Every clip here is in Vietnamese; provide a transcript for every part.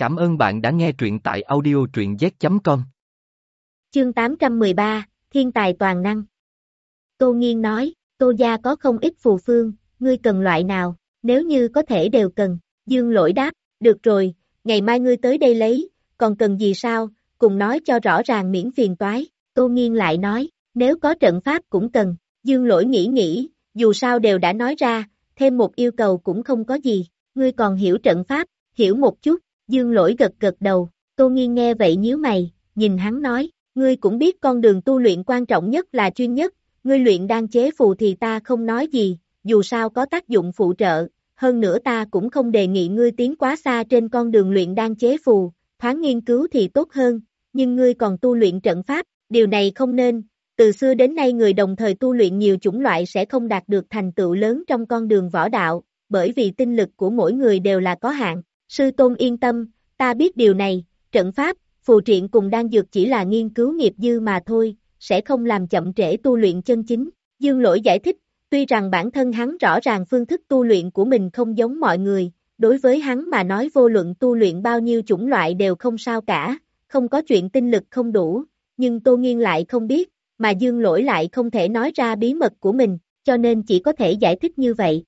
Cảm ơn bạn đã nghe truyện tại audio truyện z.com. Chương 813, Thiên tài toàn năng. Tô Nghiên nói, Tô gia có không ít phù phương, ngươi cần loại nào, nếu như có thể đều cần. Dương lỗi đáp, được rồi, ngày mai ngươi tới đây lấy, còn cần gì sao, cùng nói cho rõ ràng miễn phiền toái. Tô Nghiên lại nói, nếu có trận pháp cũng cần. Dương lỗi nghĩ nghĩ, dù sao đều đã nói ra, thêm một yêu cầu cũng không có gì. Ngươi còn hiểu trận pháp, hiểu một chút, Dương lỗi gật gật đầu, Tô Nghiên nghe vậy nhíu mày, nhìn hắn nói, ngươi cũng biết con đường tu luyện quan trọng nhất là chuyên nhất, ngươi luyện đang chế phù thì ta không nói gì, dù sao có tác dụng phụ trợ, hơn nữa ta cũng không đề nghị ngươi tiến quá xa trên con đường luyện đang chế phù, thoáng nghiên cứu thì tốt hơn, nhưng ngươi còn tu luyện trận pháp, điều này không nên, từ xưa đến nay người đồng thời tu luyện nhiều chủng loại sẽ không đạt được thành tựu lớn trong con đường võ đạo, bởi vì tinh lực của mỗi người đều là có hạn, Sư Tôn yên tâm, ta biết điều này, trận pháp, phù triện cùng đang dược chỉ là nghiên cứu nghiệp dư mà thôi, sẽ không làm chậm trễ tu luyện chân chính. Dương lỗi giải thích, tuy rằng bản thân hắn rõ ràng phương thức tu luyện của mình không giống mọi người, đối với hắn mà nói vô luận tu luyện bao nhiêu chủng loại đều không sao cả, không có chuyện tinh lực không đủ, nhưng Tô Nghiên lại không biết, mà Dương lỗi lại không thể nói ra bí mật của mình, cho nên chỉ có thể giải thích như vậy.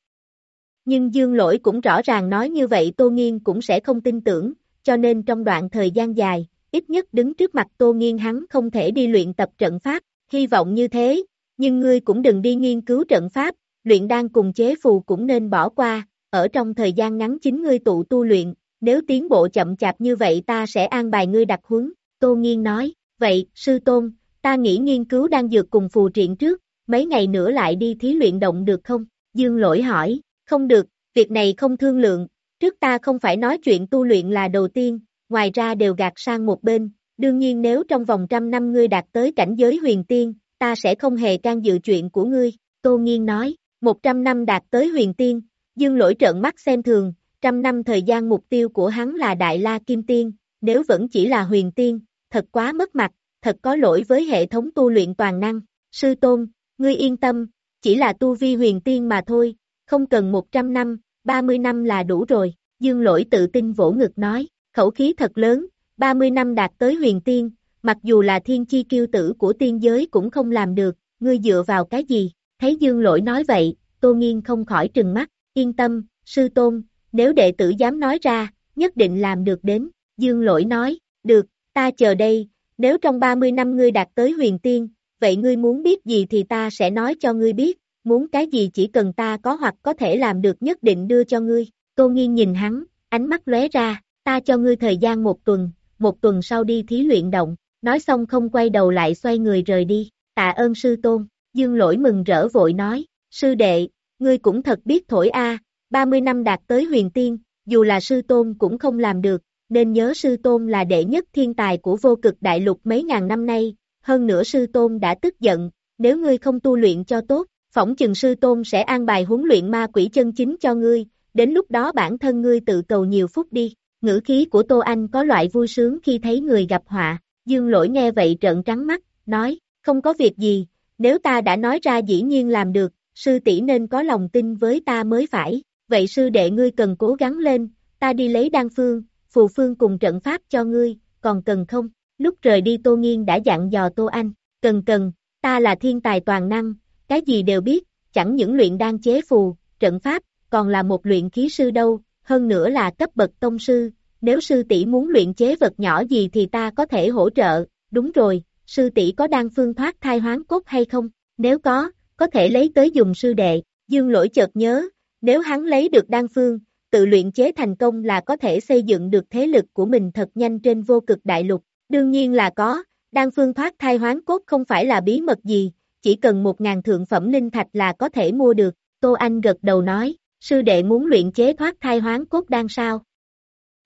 Nhưng Dương Lỗi cũng rõ ràng nói như vậy Tô Nghiên cũng sẽ không tin tưởng, cho nên trong đoạn thời gian dài, ít nhất đứng trước mặt Tô Nghiên hắn không thể đi luyện tập trận pháp, hy vọng như thế, nhưng ngươi cũng đừng đi nghiên cứu trận pháp, luyện đan cùng chế phù cũng nên bỏ qua, ở trong thời gian ngắn chính ngươi tụ tu luyện, nếu tiến bộ chậm chạp như vậy ta sẽ an bài ngươi đặt huấn, Tô Nghiên nói, vậy, sư tôn, ta nghĩ nghiên cứu đang dược cùng phù triện trước, mấy ngày nữa lại đi thí luyện động được không? Dương lỗi hỏi, không được, việc này không thương lượng, trước ta không phải nói chuyện tu luyện là đầu tiên, ngoài ra đều gạt sang một bên, đương nhiên nếu trong vòng trăm năm ngươi đạt tới cảnh giới huyền tiên, ta sẽ không hề can dự chuyện của ngươi, Tô Nghiên nói, một trăm năm đạt tới huyền tiên, dương lỗi trợn mắt xem thường, trăm năm thời gian mục tiêu của hắn là Đại La Kim Tiên, nếu vẫn chỉ là huyền tiên, thật quá mất mặt, thật có lỗi với hệ thống tu luyện toàn năng, sư tôn, ngươi yên tâm, chỉ là tu vi huyền tiên mà thôi, không cần 100 năm, 30 năm là đủ rồi, dương lỗi tự tin vỗ ngực nói, khẩu khí thật lớn, 30 năm đạt tới huyền tiên, mặc dù là thiên chi kiêu tử của tiên giới cũng không làm được, ngươi dựa vào cái gì, thấy dương lỗi nói vậy, tô nghiên không khỏi trừng mắt, yên tâm, sư tôn, nếu đệ tử dám nói ra, nhất định làm được đến, dương lỗi nói, được, ta chờ đây, nếu trong 30 năm ngươi đạt tới huyền tiên, vậy ngươi muốn biết gì thì ta sẽ nói cho ngươi biết, muốn cái gì chỉ cần ta có hoặc có thể làm được nhất định đưa cho ngươi. Tô Nghiên nhìn hắn, ánh mắt lóe ra, ta cho ngươi thời gian một tuần, một tuần sau đi thí luyện động, nói xong không quay đầu lại xoay người rời đi, tạ ơn sư tôn, dương lỗi mừng rỡ vội nói, sư đệ, ngươi cũng thật biết thổi a, 30 năm đạt tới huyền tiên, dù là sư tôn cũng không làm được, nên nhớ sư tôn là đệ nhất thiên tài của vô cực đại lục mấy ngàn năm nay, hơn nữa sư tôn đã tức giận, nếu ngươi không tu luyện cho tốt, phỏng chừng sư tôn sẽ an bài huấn luyện ma quỷ chân chính cho ngươi, đến lúc đó bản thân ngươi tự cầu nhiều phút đi. Ngữ khí của Tô Anh có loại vui sướng khi thấy người gặp họa, dương lỗi nghe vậy trợn trắng mắt, nói, không có việc gì, nếu ta đã nói ra dĩ nhiên làm được, sư tỷ nên có lòng tin với ta mới phải, vậy sư đệ ngươi cần cố gắng lên, ta đi lấy đan phương, phù phương cùng trận pháp cho ngươi, còn cần không? Lúc rời đi Tô Nghiên đã dặn dò Tô Anh, cần cần, ta là thiên tài toàn năng, cái gì đều biết, chẳng những luyện đan chế phù, trận pháp, còn là một luyện khí sư đâu, hơn nữa là cấp bậc tông sư, nếu sư tỷ muốn luyện chế vật nhỏ gì thì ta có thể hỗ trợ, đúng rồi, sư tỷ có đan phương thoát thai hoán cốt hay không, nếu có, có thể lấy tới dùng sư đệ, dương lỗi chợt nhớ, nếu hắn lấy được đan phương, tự luyện chế thành công là có thể xây dựng được thế lực của mình thật nhanh trên vô cực đại lục, đương nhiên là có, đan phương thoát thai hoán cốt không phải là bí mật gì, chỉ cần một ngàn thượng phẩm linh thạch là có thể mua được, Tô Anh gật đầu nói, sư đệ muốn luyện chế thoát thai hoán cốt đan sao?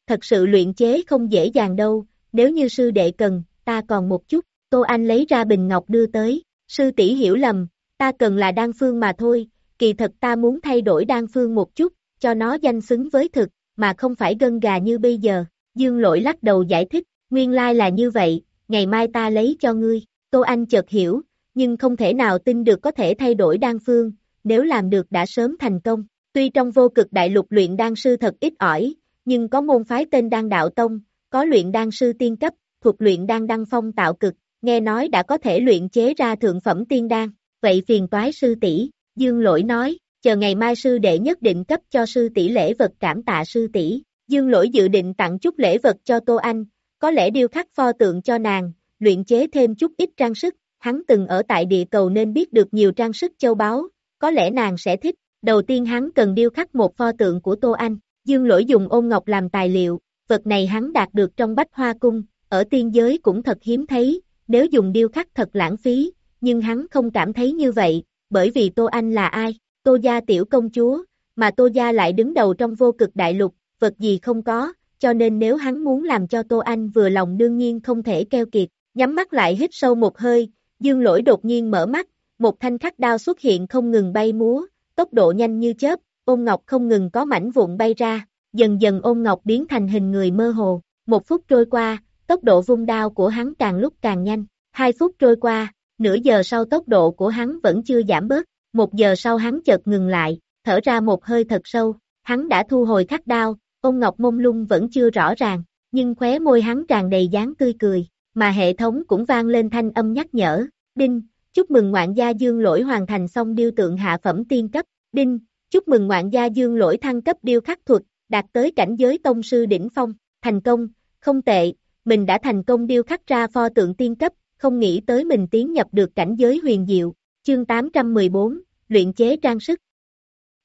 Thật sự luyện chế không dễ dàng đâu, nếu như sư đệ cần, ta còn một chút, Tô Anh lấy ra bình ngọc đưa tới, sư tỷ hiểu lầm, ta cần là đan phương mà thôi, kỳ thật ta muốn thay đổi đan phương một chút, cho nó danh xứng với thực, mà không phải gân gà như bây giờ, dương lỗi lắc đầu giải thích, nguyên lai là như vậy, ngày mai ta lấy cho ngươi, Tô Anh chợt hiểu, nhưng không thể nào tin được có thể thay đổi đan phương, nếu làm được đã sớm thành công. Tuy trong vô cực đại lục luyện đan sư thật ít ỏi, nhưng có môn phái tên Đan Đạo Tông, có luyện đan sư tiên cấp, thuộc luyện đan đăng phong tạo cực, nghe nói đã có thể luyện chế ra thượng phẩm tiên đan, vậy phiền toái sư tỷ, Dương Lỗi nói, chờ ngày mai sư đệ nhất định cấp cho sư tỷ lễ vật cảm tạ sư tỷ. Dương Lỗi dự định tặng chút lễ vật cho Tô Anh, có lẽ điêu khắc pho tượng cho nàng, luyện chế thêm chút ít trang sức, hắn từng ở tại địa cầu nên biết được nhiều trang sức châu báu, có lẽ nàng sẽ thích. Đầu tiên hắn cần điêu khắc một pho tượng của Tô Anh, Dương Lỗi dùng ôn ngọc làm tài liệu, vật này hắn đạt được trong bách hoa cung, ở tiên giới cũng thật hiếm thấy, nếu dùng điêu khắc thật lãng phí, nhưng hắn không cảm thấy như vậy, bởi vì Tô Anh là ai? Tô gia tiểu công chúa, mà Tô gia lại đứng đầu trong vô cực đại lục, vật gì không có, cho nên nếu hắn muốn làm cho Tô Anh vừa lòng đương nhiên không thể keo kiệt, nhắm mắt lại hít sâu một hơi, dương lỗi đột nhiên mở mắt, một thanh khắc đao xuất hiện không ngừng bay múa, tốc độ nhanh như chớp, ôn ngọc không ngừng có mảnh vụn bay ra, dần dần ôn ngọc biến thành hình người mơ hồ, một phút trôi qua, tốc độ vung đao của hắn càng lúc càng nhanh, hai phút trôi qua, nửa giờ sau tốc độ của hắn vẫn chưa giảm bớt, một giờ sau hắn chợt ngừng lại, thở ra một hơi thật sâu, hắn đã thu hồi khắc đao, ôn ngọc mông lung vẫn chưa rõ ràng, nhưng khóe môi hắn tràn đầy dáng tươi cười, mà hệ thống cũng vang lên thanh âm nhắc nhở, đinh, chúc mừng ngoạn gia dương lỗi hoàn thành xong điêu tượng hạ phẩm tiên cấp, đinh, chúc mừng ngoạn gia dương lỗi thăng cấp điêu khắc thuật, đạt tới cảnh giới tông sư đỉnh phong, thành công, không tệ, mình đã thành công điêu khắc ra pho tượng tiên cấp, không nghĩ tới mình tiến nhập được cảnh giới huyền diệu, chương 814, luyện chế trang sức.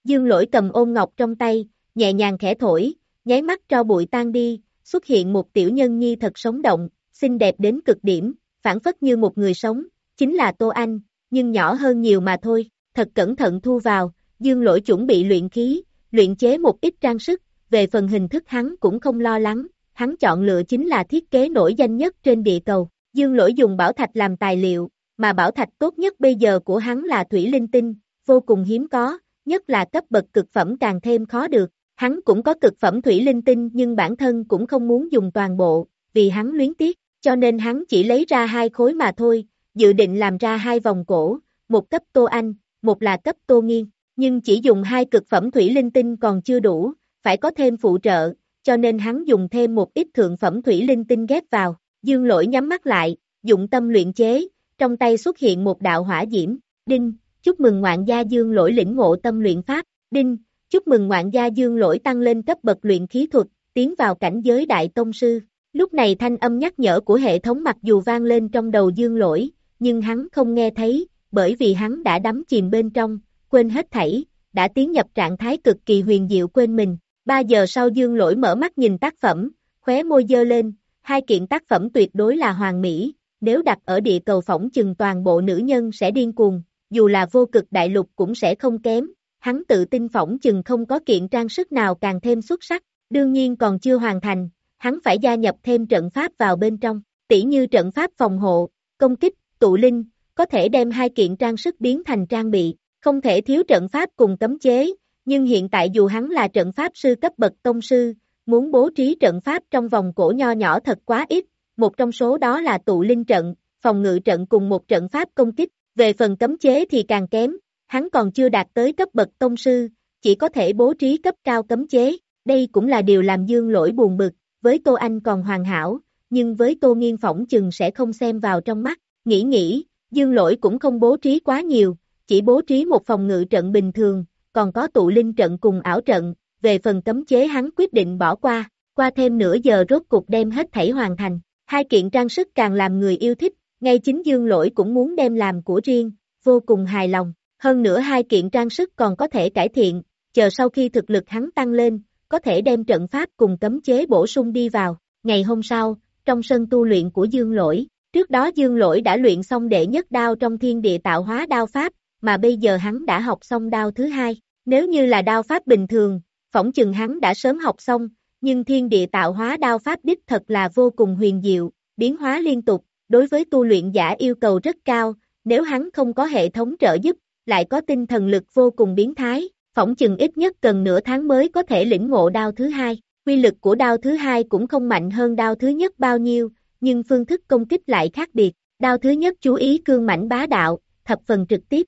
Dương lỗi cầm ôn ngọc trong tay, nhẹ nhàng khẽ thổi, nháy mắt cho bụi tan đi, xuất hiện một tiểu nhân nhi thật sống động, xinh đẹp đến cực điểm, phản phất như một người sống, chính là Tô Anh, nhưng nhỏ hơn nhiều mà thôi, thật cẩn thận thu vào, dương lỗi chuẩn bị luyện khí, luyện chế một ít trang sức, về phần hình thức hắn cũng không lo lắng, hắn chọn lựa chính là thiết kế nổi danh nhất trên địa cầu, dương lỗi dùng bảo thạch làm tài liệu, mà bảo thạch tốt nhất bây giờ của hắn là thủy linh tinh, vô cùng hiếm có, nhất là cấp bậc cực phẩm càng thêm khó được, hắn cũng có cực phẩm thủy linh tinh nhưng bản thân cũng không muốn dùng toàn bộ, vì hắn luyến tiếc, cho nên hắn chỉ lấy ra hai khối mà thôi, dự định làm ra hai vòng cổ, một cấp tô anh, một là cấp tô nghiên, nhưng chỉ dùng hai cực phẩm thủy linh tinh còn chưa đủ, phải có thêm phụ trợ, cho nên hắn dùng thêm một ít thượng phẩm thủy linh tinh ghép vào, dương lỗi nhắm mắt lại, dụng tâm luyện chế, trong tay xuất hiện một đạo hỏa diễm, đinh, chúc mừng ngoạn gia dương lỗi lĩnh ngộ tâm luyện pháp, đinh, chúc mừng ngoạn gia dương lỗi tăng lên cấp bậc luyện khí thuật, tiến vào cảnh giới đại tông sư. Lúc này thanh âm nhắc nhở của hệ thống mặc dù vang lên trong đầu dương lỗi, nhưng hắn không nghe thấy, bởi vì hắn đã đắm chìm bên trong, quên hết thảy, đã tiến nhập trạng thái cực kỳ huyền diệu quên mình. Ba giờ sau dương lỗi mở mắt nhìn tác phẩm, khóe môi dơ lên, hai kiện tác phẩm tuyệt đối là hoàng mỹ, nếu đặt ở địa cầu phỏng chừng toàn bộ nữ nhân sẽ điên cuồng, dù là vô cực đại lục cũng sẽ không kém, hắn tự tin phỏng chừng không có kiện trang sức nào càng thêm xuất sắc, đương nhiên còn chưa hoàn thành, hắn phải gia nhập thêm trận pháp vào bên trong, tỉ như trận pháp phòng hộ, công kích, tụ linh, có thể đem hai kiện trang sức biến thành trang bị, không thể thiếu trận pháp cùng cấm chế, nhưng hiện tại dù hắn là trận pháp sư cấp bậc tông sư, muốn bố trí trận pháp trong vòng cổ nho nhỏ thật quá ít, một trong số đó là tụ linh trận, phòng ngự trận cùng một trận pháp công kích, về phần cấm chế thì càng kém, hắn còn chưa đạt tới cấp bậc tông sư, chỉ có thể bố trí cấp cao cấm chế, đây cũng là điều làm dương lỗi buồn bực, với Tô Anh còn hoàn hảo, nhưng với Tô Nghiên phỏng chừng sẽ không xem vào trong mắt, nghĩ nghĩ, dương lỗi cũng không bố trí quá nhiều, chỉ bố trí một phòng ngự trận bình thường, còn có tụ linh trận cùng ảo trận, về phần cấm chế hắn quyết định bỏ qua, qua thêm nửa giờ rốt cục đem hết thảy hoàn thành, hai kiện trang sức càng làm người yêu thích, ngay chính dương lỗi cũng muốn đem làm của riêng, vô cùng hài lòng, hơn nữa hai kiện trang sức còn có thể cải thiện, chờ sau khi thực lực hắn tăng lên, có thể đem trận pháp cùng cấm chế bổ sung đi vào, ngày hôm sau, trong sân tu luyện của dương lỗi, trước đó dương lỗi đã luyện xong đệ nhất đao trong thiên địa tạo hóa đao pháp, mà bây giờ hắn đã học xong đao thứ hai, nếu như là đao pháp bình thường, phỏng chừng hắn đã sớm học xong, nhưng thiên địa tạo hóa đao pháp đích thật là vô cùng huyền diệu, biến hóa liên tục, đối với tu luyện giả yêu cầu rất cao, nếu hắn không có hệ thống trợ giúp, lại có tinh thần lực vô cùng biến thái, phỏng chừng ít nhất cần nửa tháng mới có thể lĩnh ngộ đao thứ hai. Quy lực của đao thứ hai cũng không mạnh hơn đao thứ nhất bao nhiêu, nhưng phương thức công kích lại khác biệt. Đao thứ nhất chú ý cương mảnh bá đạo, thập phần trực tiếp.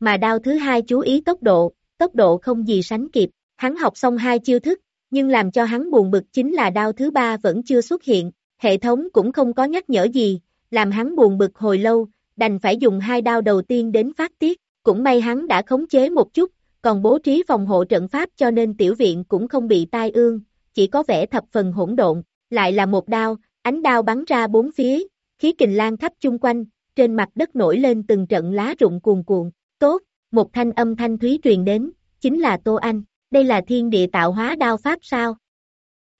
Mà đao thứ hai chú ý tốc độ, tốc độ không gì sánh kịp. Hắn học xong hai chiêu thức, nhưng làm cho hắn buồn bực chính là đao thứ ba vẫn chưa xuất hiện, hệ thống cũng không có nhắc nhở gì, làm hắn buồn bực hồi lâu, đành phải dùng hai đao đầu tiên đến phát tiết, cũng may hắn đã khống chế một chút, còn bố trí phòng hộ trận pháp cho nên tiểu viện cũng không bị tai ương, chỉ có vẻ thập phần hỗn độn, lại là một đao, ánh đao bắn ra bốn phía, khí kình lan khắp chung quanh, trên mặt đất nổi lên từng trận lá rụng cuồn cuộn, tốt, một thanh âm thanh thúy truyền đến, chính là Tô Anh, đây là thiên địa tạo hóa đao pháp sao?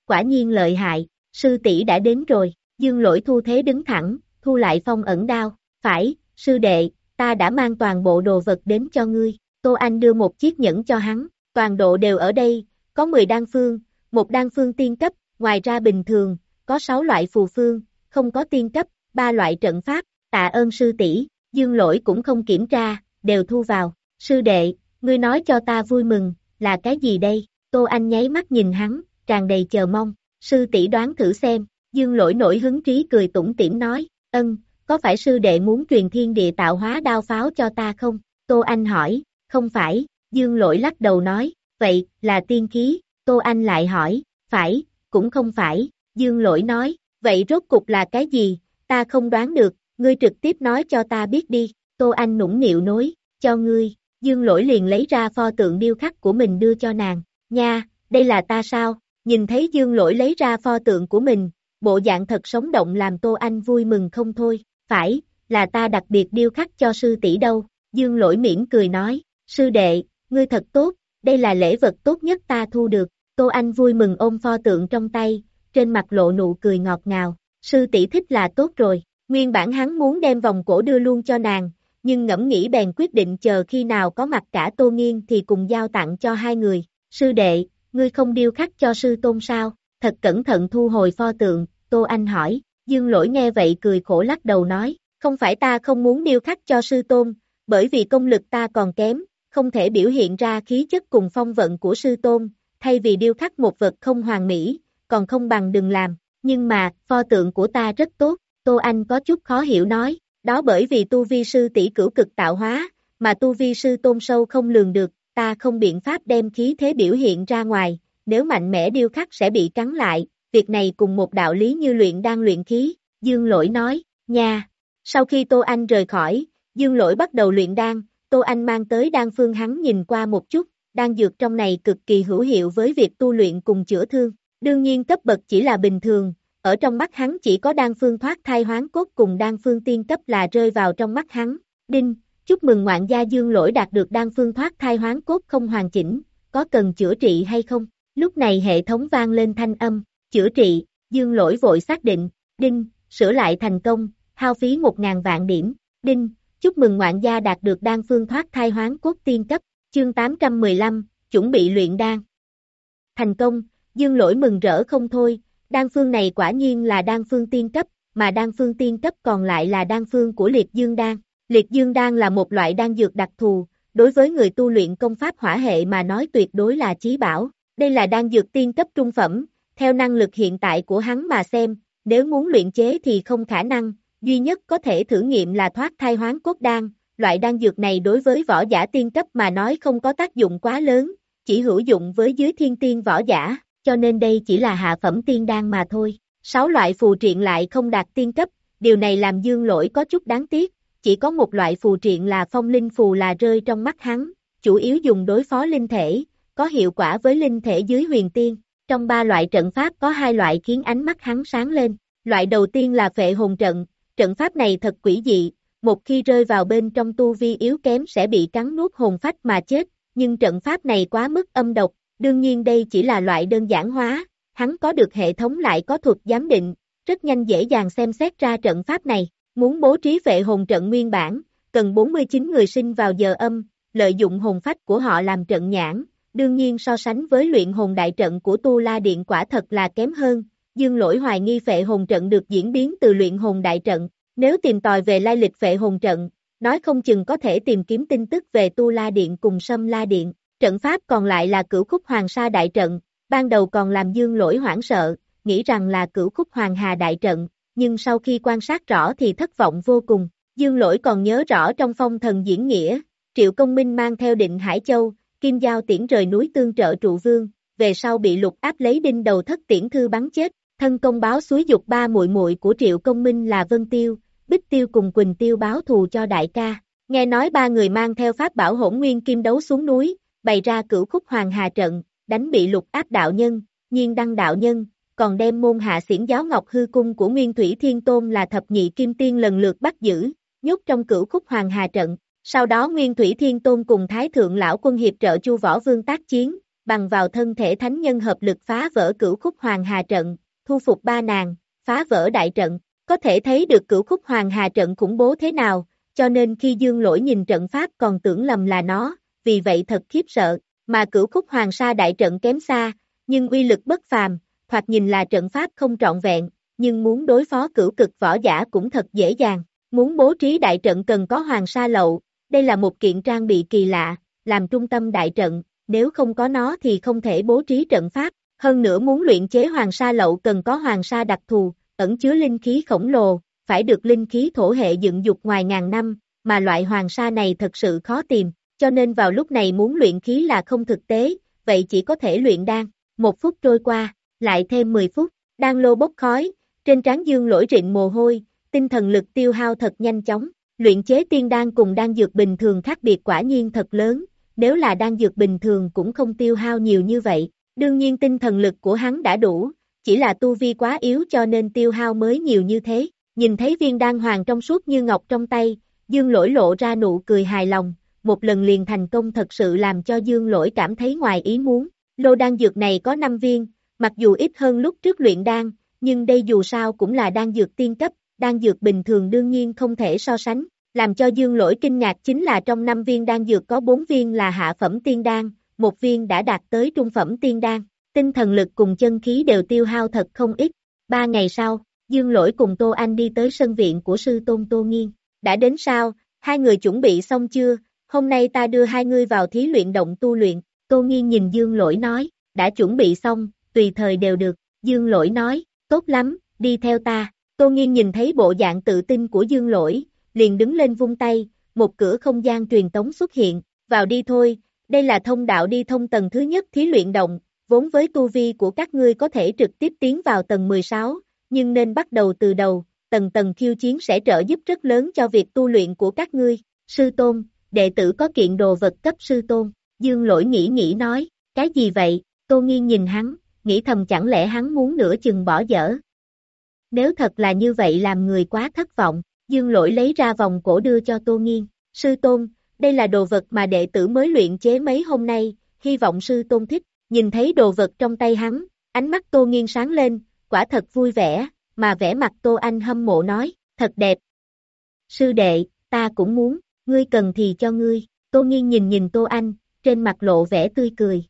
Quả nhiên lợi hại, sư tỷ đã đến rồi, dương lỗi thu thế đứng thẳng, thu lại phong ẩn đao, phải, sư đệ, ta đã mang toàn bộ đồ vật đến cho ngươi, Tô Anh đưa một chiếc nhẫn cho hắn, toàn độ đều ở đây, có 10 đan phương, một đan phương tiên cấp, ngoài ra bình thường, có 6 loại phù phương, không có tiên cấp, ba loại trận pháp, tạ ơn sư tỷ, dương lỗi cũng không kiểm tra, đều thu vào, sư đệ, ngươi nói cho ta vui mừng, là cái gì đây, Tô Anh nháy mắt nhìn hắn, tràn đầy chờ mong, sư tỷ đoán thử xem, dương lỗi nổi hứng trí cười tủm tỉm nói, ân, có phải sư đệ muốn truyền thiên địa tạo hóa đao pháo cho ta không, Tô Anh hỏi, không phải, dương lỗi lắc đầu nói, vậy, là tiên khí, Tô Anh lại hỏi, phải, cũng không phải, dương lỗi nói, vậy rốt cục là cái gì, ta không đoán được, ngươi trực tiếp nói cho ta biết đi, Tô Anh nũng nịu nói, cho ngươi, dương lỗi liền lấy ra pho tượng điêu khắc của mình đưa cho nàng, nha, đây là ta sao, nhìn thấy dương lỗi lấy ra pho tượng của mình, bộ dạng thật sống động làm Tô Anh vui mừng không thôi, phải, là ta đặc biệt điêu khắc cho sư tỷ đâu, dương lỗi miễn cười nói, sư đệ, ngươi thật tốt, đây là lễ vật tốt nhất ta thu được, Tô Anh vui mừng ôm pho tượng trong tay, trên mặt lộ nụ cười ngọt ngào, sư tỷ thích là tốt rồi, nguyên bản hắn muốn đem vòng cổ đưa luôn cho nàng, nhưng ngẫm nghĩ bèn quyết định chờ khi nào có mặt cả Tô Nghiên thì cùng giao tặng cho hai người, sư đệ, ngươi không điêu khắc cho sư tôn sao, thật cẩn thận thu hồi pho tượng, Tô Anh hỏi, dương lỗi nghe vậy cười khổ lắc đầu nói, không phải ta không muốn điêu khắc cho sư tôn, bởi vì công lực ta còn kém, không thể biểu hiện ra khí chất cùng phong vận của sư tôn, thay vì điêu khắc một vật không hoàn mỹ, còn không bằng đừng làm, nhưng mà, pho tượng của ta rất tốt, Tô Anh có chút khó hiểu nói, đó bởi vì tu vi sư tỷ cửu cực tạo hóa, mà tu vi sư tôn sâu không lường được, ta không biện pháp đem khí thế biểu hiện ra ngoài, nếu mạnh mẽ điêu khắc sẽ bị cắn lại, việc này cùng một đạo lý như luyện đang luyện khí, Dương Lỗi nói, nha. Sau khi Tô Anh rời khỏi, Dương Lỗi bắt đầu luyện đan, Tô Anh mang tới đan phương hắn nhìn qua một chút, đan dược trong này cực kỳ hữu hiệu với việc tu luyện cùng chữa thương. Đương nhiên cấp bậc chỉ là bình thường, ở trong mắt hắn chỉ có đan phương thoát thai hoán cốt cùng đan phương tiên cấp là rơi vào trong mắt hắn. Đinh, chúc mừng ngoạn gia Dương Lỗi đạt được đan phương thoát thai hoán cốt không hoàn chỉnh, có cần chữa trị hay không? Lúc này hệ thống vang lên thanh âm, chữa trị, Dương Lỗi vội xác định, đinh, sửa lại thành công, hao phí 1.000 vạn điểm, đinh, chúc mừng ngoạn gia đạt được đan phương thoát thai hoán cốt tiên cấp, chương 815, chuẩn bị luyện đan. Thành công, Dương Lỗi mừng rỡ không thôi, đan phương này quả nhiên là đan phương tiên cấp, mà đan phương tiên cấp còn lại là đan phương của liệt dương đan. Liệt dương đan là một loại đan dược đặc thù, đối với người tu luyện công pháp hỏa hệ mà nói tuyệt đối là chí bảo. Đây là đan dược tiên cấp trung phẩm, theo năng lực hiện tại của hắn mà xem, nếu muốn luyện chế thì không khả năng, duy nhất có thể thử nghiệm là thoát thai hoán cốt đan. Loại đan dược này đối với võ giả tiên cấp mà nói không có tác dụng quá lớn, chỉ hữu dụng với dưới thiên tiên võ giả, cho nên đây chỉ là hạ phẩm tiên đan mà thôi. Sáu loại phù triện lại không đạt tiên cấp, điều này làm dương lỗi có chút đáng tiếc, chỉ có một loại phù triện là phong linh phù là rơi trong mắt hắn, chủ yếu dùng đối phó linh thể, có hiệu quả với linh thể dưới huyền tiên. Trong ba loại trận pháp có hai loại khiến ánh mắt hắn sáng lên, loại đầu tiên là phệ hồn trận, trận pháp này thật quỷ dị, một khi rơi vào bên trong tu vi yếu kém sẽ bị cắn nuốt hồn phách mà chết, nhưng trận pháp này quá mức âm độc, đương nhiên đây chỉ là loại đơn giản hóa, hắn có được hệ thống lại có thuật giám định, rất nhanh dễ dàng xem xét ra trận pháp này, muốn bố trí vệ hồn trận nguyên bản, cần 49 người sinh vào giờ âm, lợi dụng hồn phách của họ làm trận nhãn, đương nhiên so sánh với luyện hồn đại trận của Tu La Điện quả thật là kém hơn, dương lỗi hoài nghi phệ hồn trận được diễn biến từ luyện hồn đại trận, nếu tìm tòi về lai lịch phệ hồn trận, nói không chừng có thể tìm kiếm tin tức về Tu La Điện cùng Sâm La Điện, trận pháp còn lại là cửu khúc hoàng sa đại trận, ban đầu còn làm dương lỗi hoảng sợ, nghĩ rằng là cửu khúc hoàng hà đại trận, nhưng sau khi quan sát rõ thì thất vọng vô cùng, dương lỗi còn nhớ rõ trong phong thần diễn nghĩa, Triệu Công Minh mang theo định Hải Châu, Kim Giao tiễn rời núi tương trợ trụ vương, về sau bị lục áp lấy đinh đầu thất tiễn thư bắn chết, thân công báo suối dục ba muội muội của Triệu Công Minh là Vân Tiêu, Bích Tiêu cùng Quỳnh Tiêu báo thù cho đại ca. Nghe nói ba người mang theo pháp bảo hỗn nguyên kim đấu xuống núi, bày ra cửu khúc hoàng hà trận, đánh bị lục áp đạo nhân, nhiên đăng đạo nhân, còn đem môn hạ xiển giáo ngọc hư cung của Nguyên Thủy Thiên Tôn là thập nhị kim tiên lần lượt bắt giữ, nhốt trong cửu khúc hoàng hà trận. Sau đó Nguyên Thủy Thiên Tôn cùng Thái Thượng Lão Quân hiệp trợ Chu Võ Vương tác chiến, bằng vào thân thể thánh nhân hợp lực phá vỡ cửu khúc hoàng hà trận, thu phục ba nàng, phá vỡ đại trận. Có thể thấy được cửu khúc hoàng hà trận khủng bố thế nào, cho nên khi dương lỗi nhìn trận pháp còn tưởng lầm là nó, vì vậy thật khiếp sợ, mà cửu khúc hoàng sa đại trận kém xa, nhưng uy lực bất phàm, thoạt nhìn là trận pháp không trọn vẹn, nhưng muốn đối phó cửu cực võ giả cũng thật dễ dàng. Muốn bố trí đại trận cần có hoàng sa lậu, đây là một kiện trang bị kỳ lạ, làm trung tâm đại trận, nếu không có nó thì không thể bố trí trận pháp. Hơn nữa muốn luyện chế hoàng sa lậu cần có hoàng sa đặc thù, ẩn chứa linh khí khổng lồ, phải được linh khí thổ hệ dựng dục ngoài ngàn năm, mà loại hoàng sa này thật sự khó tìm, cho nên vào lúc này muốn luyện khí là không thực tế, vậy chỉ có thể luyện đan. Một phút trôi qua, lại thêm 10 phút, Đan lô bốc khói, trên trán dương lỗi rịn mồ hôi, tinh thần lực tiêu hao thật nhanh chóng. Luyện chế tiên đan cùng đan dược bình thường khác biệt quả nhiên thật lớn, nếu là đan dược bình thường cũng không tiêu hao nhiều như vậy. Đương nhiên tinh thần lực của hắn đã đủ, chỉ là tu vi quá yếu cho nên tiêu hao mới nhiều như thế. Nhìn thấy viên đan hoàng trong suốt như ngọc trong tay, dương lỗi lộ ra nụ cười hài lòng, một lần liền thành công thật sự làm cho dương lỗi cảm thấy ngoài ý muốn. Lô đan dược này có 5 viên, mặc dù ít hơn lúc trước luyện đan, nhưng đây dù sao cũng là đan dược tiên cấp, đan dược bình thường đương nhiên không thể so sánh. Làm cho dương lỗi kinh ngạc chính là trong 5 viên đan dược có 4 viên là hạ phẩm tiên đan, một viên đã đạt tới trung phẩm tiên đan. Tinh thần lực cùng chân khí đều tiêu hao thật không ít. Ba ngày sau, Dương Lỗi cùng Tô Anh đi tới sân viện của sư tôn Tô Nghiên. Đã đến sao, hai người chuẩn bị xong chưa, hôm nay ta đưa hai ngươi vào thí luyện động tu luyện. Tô Nghiên nhìn Dương Lỗi nói, đã chuẩn bị xong, tùy thời đều được. Dương Lỗi nói, tốt lắm, đi theo ta. Tô Nghiên nhìn thấy bộ dạng tự tin của Dương Lỗi, liền đứng lên vung tay, một cửa không gian truyền tống xuất hiện, vào đi thôi, đây là thông đạo đi thông tầng thứ nhất thí luyện động, vốn với tu vi của các ngươi có thể trực tiếp tiến vào tầng 16, nhưng nên bắt đầu từ đầu, tầng tầng khiêu chiến sẽ trợ giúp rất lớn cho việc tu luyện của các ngươi. Sư Tôn, đệ tử có kiện đồ vật cấp Sư Tôn, Dương lỗi nghĩ nghĩ nói, cái gì vậy, Tô Nghiên nhìn hắn, nghĩ thầm chẳng lẽ hắn muốn nửa chừng bỏ dở. Nếu thật là như vậy làm người quá thất vọng, Dương lỗi lấy ra vòng cổ đưa cho Tô Nghiên, Sư Tôn, đây là đồ vật mà đệ tử mới luyện chế mấy hôm nay, hy vọng Sư Tôn thích, nhìn thấy đồ vật trong tay hắn, ánh mắt Tô nghiêng sáng lên, quả thật vui vẻ, mà vẻ mặt Tô Anh hâm mộ nói, thật đẹp. Sư đệ, ta cũng muốn, ngươi cần thì cho ngươi, Tô nghiêng nhìn nhìn Tô Anh, trên mặt lộ vẻ tươi cười.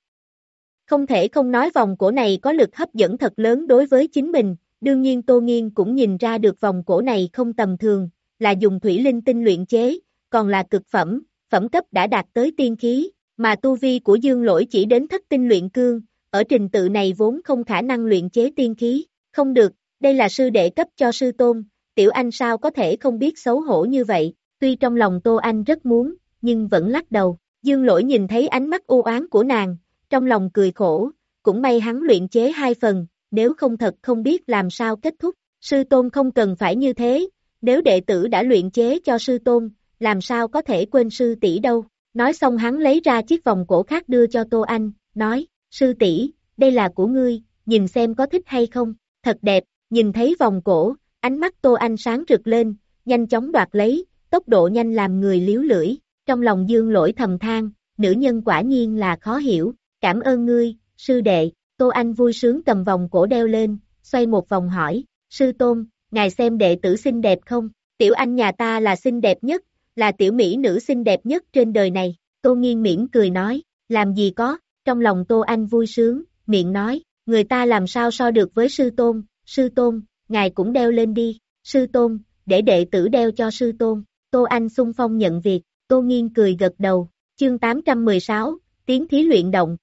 Không thể không nói vòng cổ này có lực hấp dẫn thật lớn đối với chính mình, đương nhiên Tô Nghiên cũng nhìn ra được vòng cổ này không tầm thường, là dùng thủy linh tinh luyện chế, còn là cực phẩm, phẩm cấp đã đạt tới tiên khí, mà tu vi của dương lỗi chỉ đến thất tinh luyện cương, ở trình tự này vốn không khả năng luyện chế tiên khí, không được, đây là sư đệ cấp cho sư tôn, tiểu anh sao có thể không biết xấu hổ như vậy, tuy trong lòng Tô Anh rất muốn, nhưng vẫn lắc đầu, dương lỗi nhìn thấy ánh mắt u oán của nàng, trong lòng cười khổ, cũng may hắn luyện chế hai phần, nếu không thật không biết làm sao kết thúc, sư tôn không cần phải như thế, nếu đệ tử đã luyện chế cho sư tôn, làm sao có thể quên sư tỷ đâu. Nói xong hắn lấy ra chiếc vòng cổ khác đưa cho Tô Anh, nói, sư tỷ, đây là của ngươi, nhìn xem có thích hay không, thật đẹp, nhìn thấy vòng cổ, ánh mắt Tô Anh sáng rực lên, nhanh chóng đoạt lấy, tốc độ nhanh làm người liếu lưỡi, trong lòng dương lỗi thầm than, nữ nhân quả nhiên là khó hiểu, cảm ơn ngươi, sư đệ, Tô Anh vui sướng cầm vòng cổ đeo lên, xoay một vòng hỏi, sư tôn, ngài xem đệ tử xinh đẹp không, tiểu anh nhà ta là xinh đẹp nhất, là tiểu mỹ nữ xinh đẹp nhất trên đời này, Tô Nghiên miễn cười nói, làm gì có, trong lòng Tô Anh vui sướng, miệng nói, người ta làm sao so được với sư tôn, sư tôn, ngài cũng đeo lên đi, sư tôn, để đệ tử đeo cho sư tôn, Tô Anh xung phong nhận việc, Tô Nghiên cười gật đầu, chương 816, tiếng thí luyện động.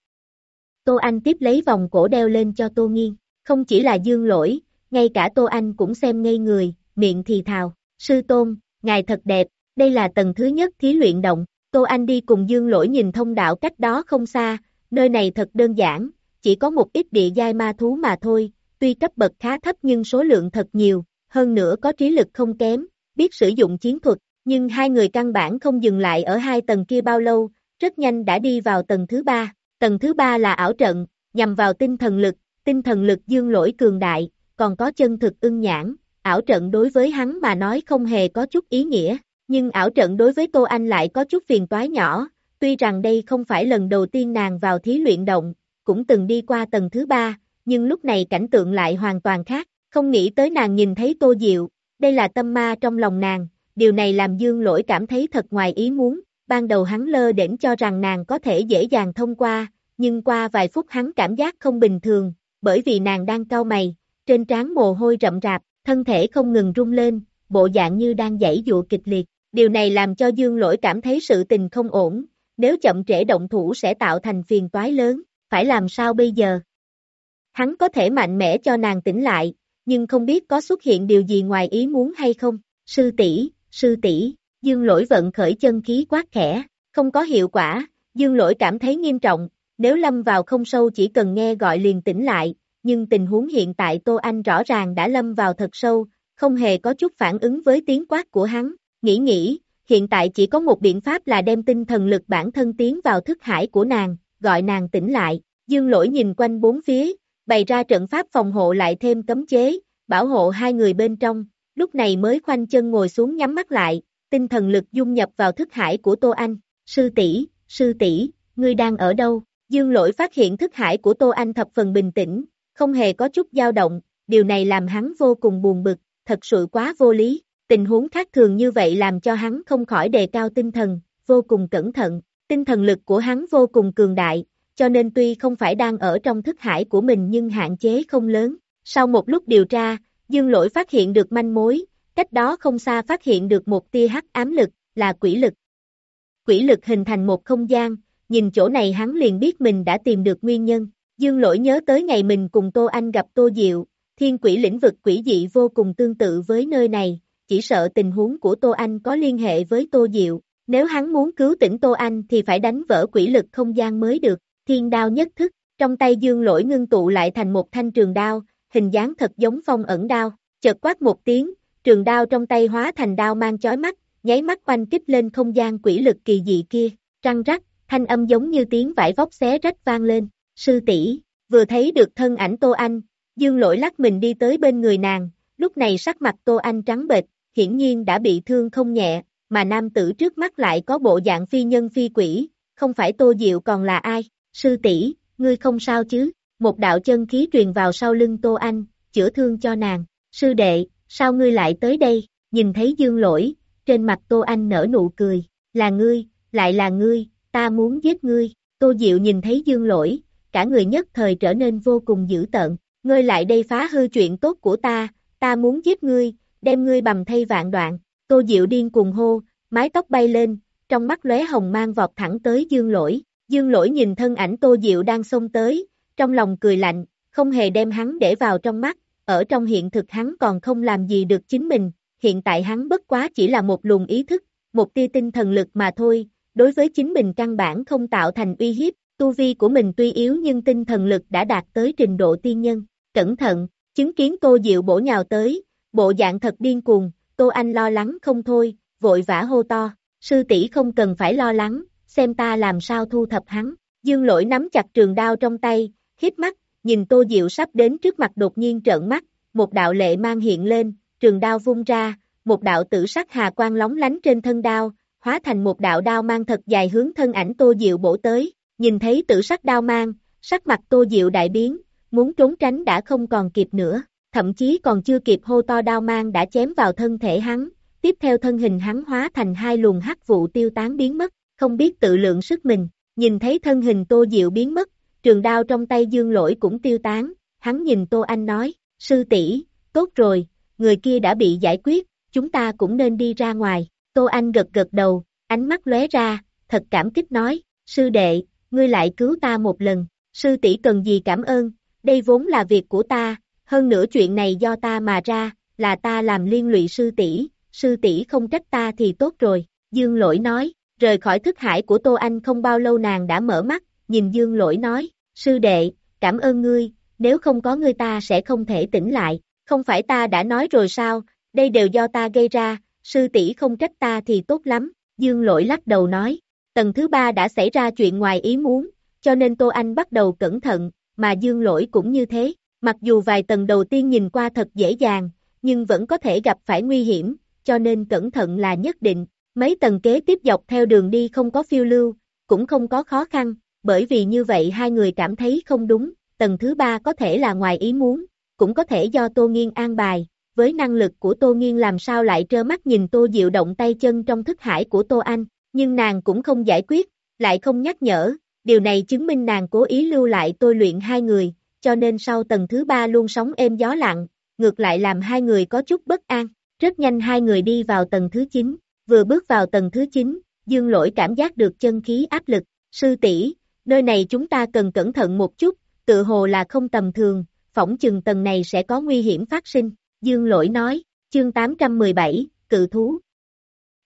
Tô Anh tiếp lấy vòng cổ đeo lên cho Tô Nghiên, không chỉ là dương lỗi, ngay cả Tô Anh cũng xem ngây người, miệng thì thào, sư tôn, ngài thật đẹp, đây là tầng thứ nhất thí luyện động, Tô Anh đi cùng Dương Lỗi nhìn thông đạo cách đó không xa, nơi này thật đơn giản, chỉ có một ít địa giai ma thú mà thôi, tuy cấp bậc khá thấp nhưng số lượng thật nhiều, hơn nữa có trí lực không kém, biết sử dụng chiến thuật, nhưng hai người căn bản không dừng lại ở hai tầng kia bao lâu, rất nhanh đã đi vào tầng thứ ba, tầng thứ ba là ảo trận, nhằm vào tinh thần lực, tinh thần lực dương lỗi cường đại, còn có chân thực ưng nhãn, ảo trận đối với hắn mà nói không hề có chút ý nghĩa, nhưng ảo trận đối với Tô Anh lại có chút phiền toái nhỏ, tuy rằng đây không phải lần đầu tiên nàng vào thí luyện động, cũng từng đi qua tầng thứ ba, nhưng lúc này cảnh tượng lại hoàn toàn khác, không nghĩ tới nàng nhìn thấy Tô Diệu, đây là tâm ma trong lòng nàng, điều này làm Dương Lỗi cảm thấy thật ngoài ý muốn, ban đầu hắn lơ đễnh cho rằng nàng có thể dễ dàng thông qua, nhưng qua vài phút hắn cảm giác không bình thường, bởi vì nàng đang cau mày, trên trán mồ hôi rậm rạp, thân thể không ngừng rung lên, bộ dạng như đang dãy dụa kịch liệt. Điều này làm cho Dương Lỗi cảm thấy sự tình không ổn, nếu chậm trễ động thủ sẽ tạo thành phiền toái lớn, phải làm sao bây giờ? Hắn có thể mạnh mẽ cho nàng tỉnh lại, nhưng không biết có xuất hiện điều gì ngoài ý muốn hay không. Sư tỷ, sư tỷ, Dương Lỗi vận khởi chân khí quát khẽ, không có hiệu quả, Dương Lỗi cảm thấy nghiêm trọng, nếu lâm vào không sâu chỉ cần nghe gọi liền tỉnh lại, nhưng tình huống hiện tại Tô Anh rõ ràng đã lâm vào thật sâu, không hề có chút phản ứng với tiếng quát của hắn, nghĩ nghĩ, hiện tại chỉ có một biện pháp là đem tinh thần lực bản thân tiến vào thức hải của nàng, gọi nàng tỉnh lại, dương lỗi nhìn quanh bốn phía, bày ra trận pháp phòng hộ lại thêm cấm chế, bảo hộ hai người bên trong, lúc này mới khoanh chân ngồi xuống nhắm mắt lại, tinh thần lực dung nhập vào thức hải của Tô Anh, sư tỷ sư tỷ ngươi đang ở đâu? Dương lỗi phát hiện thức hải của Tô Anh thập phần bình tĩnh, không hề có chút dao động, điều này làm hắn vô cùng buồn bực, thật sự quá vô lý, tình huống khác thường như vậy làm cho hắn không khỏi đề cao tinh thần, vô cùng cẩn thận, tinh thần lực của hắn vô cùng cường đại, cho nên tuy không phải đang ở trong thức hải của mình nhưng hạn chế không lớn. Sau một lúc điều tra, Dương Lỗi phát hiện được manh mối, cách đó không xa phát hiện được một tia hắc ám lực, là quỷ lực. Quỷ lực hình thành một không gian, nhìn chỗ này hắn liền biết mình đã tìm được nguyên nhân. Dương lỗi nhớ tới ngày mình cùng Tô Anh gặp Tô Diệu, thiên quỷ lĩnh vực quỷ dị vô cùng tương tự với nơi này, chỉ sợ tình huống của Tô Anh có liên hệ với Tô Diệu, nếu hắn muốn cứu tỉnh Tô Anh thì phải đánh vỡ quỷ lực không gian mới được, thiên đao nhất thức, trong tay dương lỗi ngưng tụ lại thành một thanh trường đao, hình dáng thật giống phong ẩn đao, chợt quát một tiếng, trường đao trong tay hóa thành đao mang chói mắt, nháy mắt quanh kích lên không gian quỷ lực kỳ dị kia, răng rắc, thanh âm giống như tiếng vải vóc xé rách vang lên, sư tỷ vừa thấy được thân ảnh Tô Anh, dương lỗi lắc mình đi tới bên người nàng, lúc này sắc mặt Tô Anh trắng bệch, hiển nhiên đã bị thương không nhẹ, mà nam tử trước mắt lại có bộ dạng phi nhân phi quỷ, không phải Tô Diệu còn là ai, sư tỷ ngươi không sao chứ, một đạo chân khí truyền vào sau lưng Tô Anh, chữa thương cho nàng, sư đệ, sao ngươi lại tới đây, nhìn thấy dương lỗi, trên mặt Tô Anh nở nụ cười, là ngươi, lại là ngươi, ta muốn giết ngươi, Tô Diệu nhìn thấy dương lỗi, cả người nhất thời trở nên vô cùng dữ tợn, ngươi lại đây phá hư chuyện tốt của ta, ta muốn giết ngươi, đem ngươi bầm thay vạn đoạn, Tô Diệu điên cuồng hô, mái tóc bay lên, trong mắt lóe hồng mang vọt thẳng tới dương lỗi, dương lỗi nhìn thân ảnh Tô Diệu đang xông tới, trong lòng cười lạnh, không hề đem hắn để vào trong mắt, ở trong hiện thực hắn còn không làm gì được chính mình, hiện tại hắn bất quá chỉ là một luồng ý thức, một tia tinh thần lực mà thôi, đối với chính mình căn bản không tạo thành uy hiếp, tu vi của mình tuy yếu nhưng tinh thần lực đã đạt tới trình độ tiên nhân, cẩn thận, chứng kiến Tô Diệu bổ nhào tới, bộ dạng thật điên cuồng, Tô Anh lo lắng không thôi, vội vã hô to, sư tỷ không cần phải lo lắng, xem ta làm sao thu thập hắn, dương lỗi nắm chặt trường đao trong tay, khiếp mắt, nhìn Tô Diệu sắp đến trước mặt đột nhiên trợn mắt, một đạo lệ mang hiện lên, trường đao vung ra, một đạo tử sắc hà quang lóng lánh trên thân đao, hóa thành một đạo đao mang thật dài hướng thân ảnh Tô Diệu bổ tới, nhìn thấy tử sắc đao mang, sắc mặt Tô Diệu đại biến, muốn trốn tránh đã không còn kịp nữa, thậm chí còn chưa kịp hô to đao mang đã chém vào thân thể hắn, tiếp theo thân hình hắn hóa thành hai luồng hắc vụ tiêu tán biến mất, không biết tự lượng sức mình, nhìn thấy thân hình Tô Diệu biến mất, trường đao trong tay dương lỗi cũng tiêu tán, hắn nhìn Tô Anh nói, sư tỷ tốt rồi, người kia đã bị giải quyết, chúng ta cũng nên đi ra ngoài, Tô Anh gật gật đầu, ánh mắt lóe ra, thật cảm kích nói, sư đệ, ngươi lại cứu ta một lần, sư tỷ cần gì cảm ơn, đây vốn là việc của ta, hơn nữa chuyện này do ta mà ra, là ta làm liên lụy sư tỷ, sư tỷ không trách ta thì tốt rồi, Dương Lỗi nói, rời khỏi thức hải của Tô Anh không bao lâu nàng đã mở mắt, nhìn Dương Lỗi nói, sư đệ, cảm ơn ngươi, nếu không có ngươi ta sẽ không thể tỉnh lại, không phải ta đã nói rồi sao, đây đều do ta gây ra, sư tỷ không trách ta thì tốt lắm, dương lỗi lắc đầu nói, tầng thứ ba đã xảy ra chuyện ngoài ý muốn, cho nên Tô Anh bắt đầu cẩn thận, mà dương lỗi cũng như thế, mặc dù vài tầng đầu tiên nhìn qua thật dễ dàng, nhưng vẫn có thể gặp phải nguy hiểm, cho nên cẩn thận là nhất định, mấy tầng kế tiếp dọc theo đường đi không có phiêu lưu, cũng không có khó khăn, bởi vì như vậy hai người cảm thấy không đúng, tầng thứ ba có thể là ngoài ý muốn, cũng có thể do Tô Nghiên an bài, với năng lực của Tô Nghiên làm sao lại trơ mắt nhìn Tô Diệu động tay chân trong thức hải của Tô Anh, nhưng nàng cũng không giải quyết, lại không nhắc nhở, điều này chứng minh nàng cố ý lưu lại tôi luyện hai người, cho nên sau tầng thứ ba luôn sóng êm gió lặng, ngược lại làm hai người có chút bất an, rất nhanh hai người đi vào tầng thứ 9, vừa bước vào tầng thứ 9, dương lỗi cảm giác được chân khí áp lực, sư tỷ nơi này chúng ta cần cẩn thận một chút, tự hồ là không tầm thường, phỏng chừng tầng này sẽ có nguy hiểm phát sinh, dương lỗi nói, chương 817, cự thú.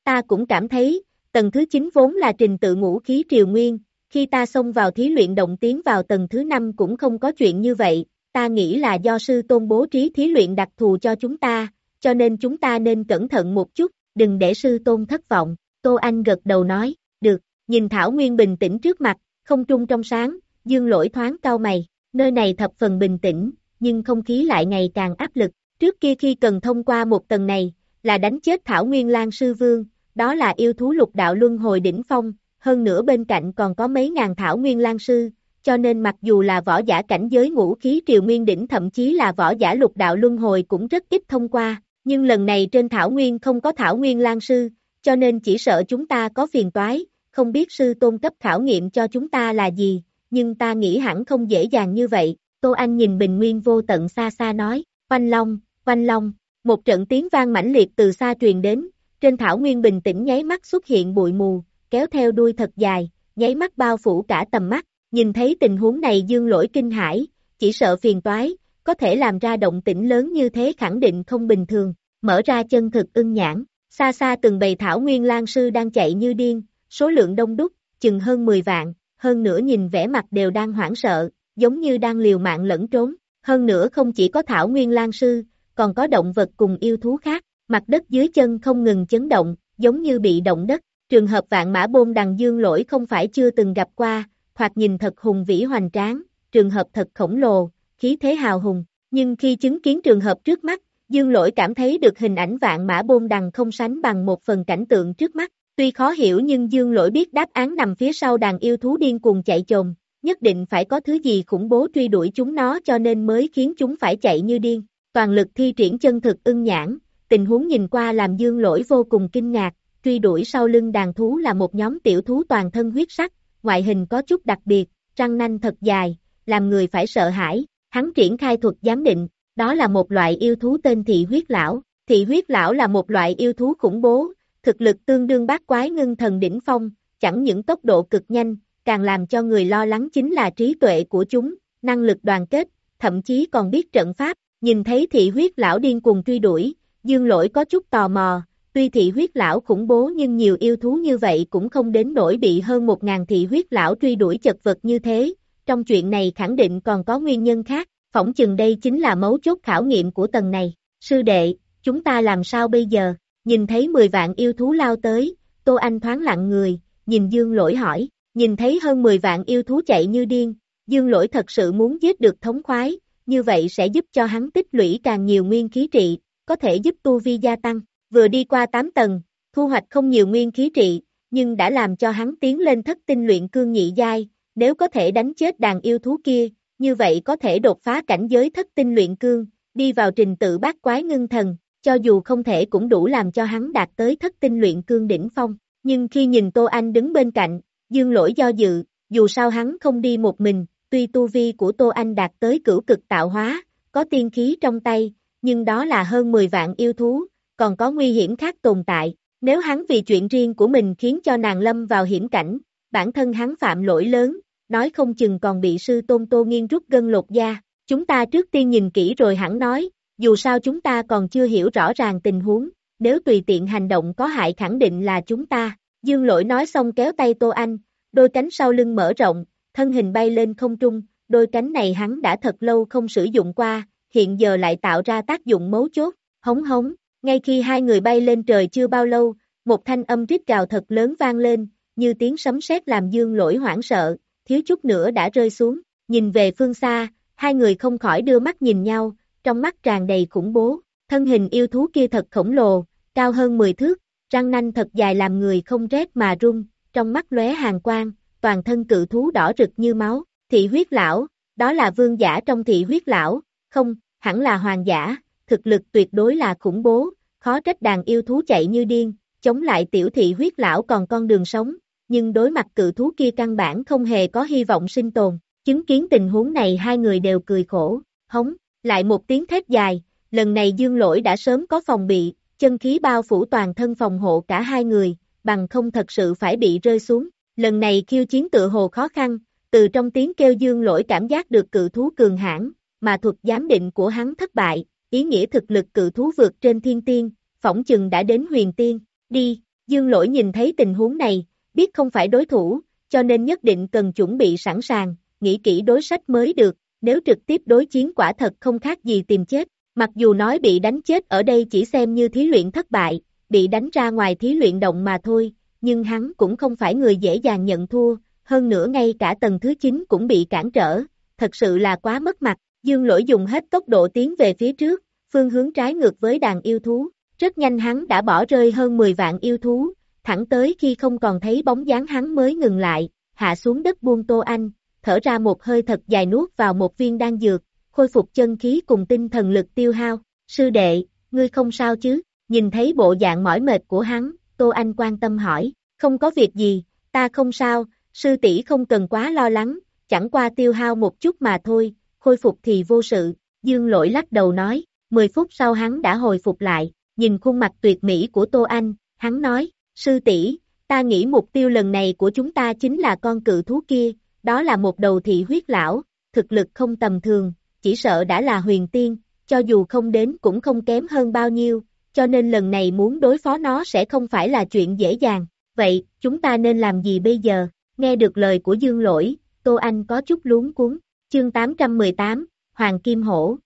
Ta cũng cảm thấy, tầng thứ 9 vốn là trình tự ngũ khí triều nguyên, khi ta xông vào thí luyện động tiến vào tầng thứ 5 cũng không có chuyện như vậy, ta nghĩ là do sư tôn bố trí thí luyện đặc thù cho chúng ta, cho nên chúng ta nên cẩn thận một chút, đừng để sư tôn thất vọng, Tô Anh gật đầu nói, được, nhìn Thảo Nguyên bình tĩnh trước mặt, không trung trong sáng, dương lỗi thoáng cao mày, nơi này thập phần bình tĩnh, nhưng không khí lại ngày càng áp lực, trước kia khi cần thông qua một tầng này, là đánh chết Thảo Nguyên Lan Sư Vương, đó là yêu thú lục đạo luân hồi đỉnh phong, hơn nữa bên cạnh còn có mấy ngàn Thảo Nguyên Lan Sư, cho nên mặc dù là võ giả cảnh giới ngũ khí triều nguyên đỉnh thậm chí là võ giả lục đạo luân hồi cũng rất ít thông qua, nhưng lần này trên Thảo Nguyên không có Thảo Nguyên Lan Sư, cho nên chỉ sợ chúng ta có phiền toái, không biết sư tôn cấp khảo nghiệm cho chúng ta là gì, nhưng ta nghĩ hẳn không dễ dàng như vậy, Tô Anh nhìn bình nguyên vô tận xa xa nói, quanh long, quanh long, một trận tiếng vang mãnh liệt từ xa truyền đến, trên Thảo Nguyên bình tĩnh nháy mắt xuất hiện bụi mù, kéo theo đuôi thật dài, nháy mắt bao phủ cả tầm mắt, nhìn thấy tình huống này dương lỗi kinh hãi, chỉ sợ phiền toái, có thể làm ra động tĩnh lớn như thế khẳng định không bình thường, mở ra chân thực ưng nhãn, xa xa từng bầy thảo nguyên lan sư đang chạy như điên, số lượng đông đúc, chừng hơn 10 vạn, hơn nữa nhìn vẻ mặt đều đang hoảng sợ, giống như đang liều mạng lẫn trốn, hơn nữa không chỉ có thảo nguyên lan sư, còn có động vật cùng yêu thú khác, mặt đất dưới chân không ngừng chấn động, giống như bị động đất, trường hợp vạn mã bôn đằng dương lỗi không phải chưa từng gặp qua, hoặc nhìn thật hùng vĩ hoành tráng, trường hợp thật khổng lồ, khí thế hào hùng, nhưng khi chứng kiến trường hợp trước mắt, Dương lỗi cảm thấy được hình ảnh vạn mã bôn đằng không sánh bằng một phần cảnh tượng trước mắt, tuy khó hiểu nhưng Dương lỗi biết đáp án nằm phía sau đàn yêu thú điên cuồng chạy chồm, nhất định phải có thứ gì khủng bố truy đuổi chúng nó cho nên mới khiến chúng phải chạy như điên, toàn lực thi triển chân thực ưng nhãn, tình huống nhìn qua làm Dương lỗi vô cùng kinh ngạc, truy đuổi sau lưng đàn thú là một nhóm tiểu thú toàn thân huyết sắc, ngoại hình có chút đặc biệt, răng nanh thật dài, làm người phải sợ hãi, hắn triển khai thuật giám định, đó là một loại yêu thú tên thị huyết lão. Thị huyết lão là một loại yêu thú khủng bố, thực lực tương đương bát quái ngưng thần đỉnh phong, chẳng những tốc độ cực nhanh, càng làm cho người lo lắng chính là trí tuệ của chúng, năng lực đoàn kết, thậm chí còn biết trận pháp, nhìn thấy thị huyết lão điên cuồng truy đuổi, dương lỗi có chút tò mò, tuy thị huyết lão khủng bố nhưng nhiều yêu thú như vậy cũng không đến nỗi bị hơn một ngàn thị huyết lão truy đuổi chật vật như thế, trong chuyện này khẳng định còn có nguyên nhân khác, phỏng chừng đây chính là mấu chốt khảo nghiệm của tầng này. Sư đệ, chúng ta làm sao bây giờ? Nhìn thấy 10 vạn yêu thú lao tới, Tô Anh thoáng lặng người, nhìn Dương Lỗi hỏi, nhìn thấy hơn 10 vạn yêu thú chạy như điên, Dương Lỗi thật sự muốn giết được thống khoái, như vậy sẽ giúp cho hắn tích lũy càng nhiều nguyên khí trị, có thể giúp tu vi gia tăng. Vừa đi qua 8 tầng, thu hoạch không nhiều nguyên khí trị, nhưng đã làm cho hắn tiến lên thất tinh luyện cương nhị giai, nếu có thể đánh chết đàn yêu thú kia, như vậy có thể đột phá cảnh giới thất tinh luyện cương, đi vào trình tự bát quái ngưng thần, cho dù không thể cũng đủ làm cho hắn đạt tới thất tinh luyện cương đỉnh phong, nhưng khi nhìn Tô Anh đứng bên cạnh, dương lỗi do dự, dù sao hắn không đi một mình, tuy tu vi của Tô Anh đạt tới cửu cực tạo hóa, có tiên khí trong tay, nhưng đó là hơn 10 vạn yêu thú, còn có nguy hiểm khác tồn tại, nếu hắn vì chuyện riêng của mình khiến cho nàng lâm vào hiểm cảnh, bản thân hắn phạm lỗi lớn, nói không chừng còn bị sư tôn tô nghiên rút gân lột da. Chúng ta trước tiên nhìn kỹ rồi hẳn nói, dù sao chúng ta còn chưa hiểu rõ ràng tình huống, nếu tùy tiện hành động có hại khẳng định là chúng ta. Dương lỗi nói xong kéo tay Tô Anh, đôi cánh sau lưng mở rộng, thân hình bay lên không trung, đôi cánh này hắn đã thật lâu không sử dụng qua, hiện giờ lại tạo ra tác dụng mấu chốt, hống hống, ngay khi hai người bay lên trời chưa bao lâu, một thanh âm rít gào thật lớn vang lên, như tiếng sấm sét làm dương lỗi hoảng sợ, thiếu chút nữa đã rơi xuống, nhìn về phương xa, hai người không khỏi đưa mắt nhìn nhau, trong mắt tràn đầy khủng bố, thân hình yêu thú kia thật khổng lồ, cao hơn 10 thước, răng nanh thật dài làm người không rét mà run, trong mắt lóe hàng quang, toàn thân cự thú đỏ rực như máu, thị huyết lão, đó là vương giả trong thị huyết lão, không, hẳn là hoàng giả, thực lực tuyệt đối là khủng bố, khó trách đàn yêu thú chạy như điên, chống lại tiểu thị huyết lão còn con đường sống, nhưng đối mặt cự thú kia căn bản không hề có hy vọng sinh tồn, chứng kiến tình huống này hai người đều cười khổ, hống, lại một tiếng thét dài, lần này dương lỗi đã sớm có phòng bị, chân khí bao phủ toàn thân phòng hộ cả hai người, bằng không thật sự phải bị rơi xuống, lần này khiêu chiến tự hồ khó khăn, từ trong tiếng kêu dương lỗi cảm giác được cự thú cường hãn mà thuật giám định của hắn thất bại, ý nghĩa thực lực cự thú vượt trên thiên tiên, phỏng chừng đã đến huyền tiên, đi, dương lỗi nhìn thấy tình huống này, biết không phải đối thủ, cho nên nhất định cần chuẩn bị sẵn sàng, nghĩ kỹ đối sách mới được, nếu trực tiếp đối chiến quả thật không khác gì tìm chết, mặc dù nói bị đánh chết ở đây chỉ xem như thí luyện thất bại, bị đánh ra ngoài thí luyện động mà thôi, nhưng hắn cũng không phải người dễ dàng nhận thua, hơn nữa ngay cả tầng thứ 9 cũng bị cản trở, thật sự là quá mất mặt, dương lỗi dùng hết tốc độ tiến về phía trước, phương hướng trái ngược với đàn yêu thú, rất nhanh hắn đã bỏ rơi hơn 10 vạn yêu thú, thẳng tới khi không còn thấy bóng dáng hắn mới ngừng lại, hạ xuống đất buông Tô Anh, thở ra một hơi thật dài nuốt vào một viên đan dược, khôi phục chân khí cùng tinh thần lực tiêu hao. Sư đệ, ngươi không sao chứ? Nhìn thấy bộ dạng mỏi mệt của hắn, Tô Anh quan tâm hỏi, không có việc gì, ta không sao, sư tỷ không cần quá lo lắng, chẳng qua tiêu hao một chút mà thôi, khôi phục thì vô sự, dương lỗi lắc đầu nói, 10 phút sau hắn đã hồi phục lại, nhìn khuôn mặt tuyệt mỹ của Tô Anh, hắn nói, sư tỷ, ta nghĩ mục tiêu lần này của chúng ta chính là con cự thú kia, đó là một đầu thị huyết lão, thực lực không tầm thường, chỉ sợ đã là huyền tiên, cho dù không đến cũng không kém hơn bao nhiêu, cho nên lần này muốn đối phó nó sẽ không phải là chuyện dễ dàng. Vậy, chúng ta nên làm gì bây giờ? Nghe được lời của Dương Lỗi, Tô Anh có chút luống cuốn. Chương 818, Hoàng Kim Hổ.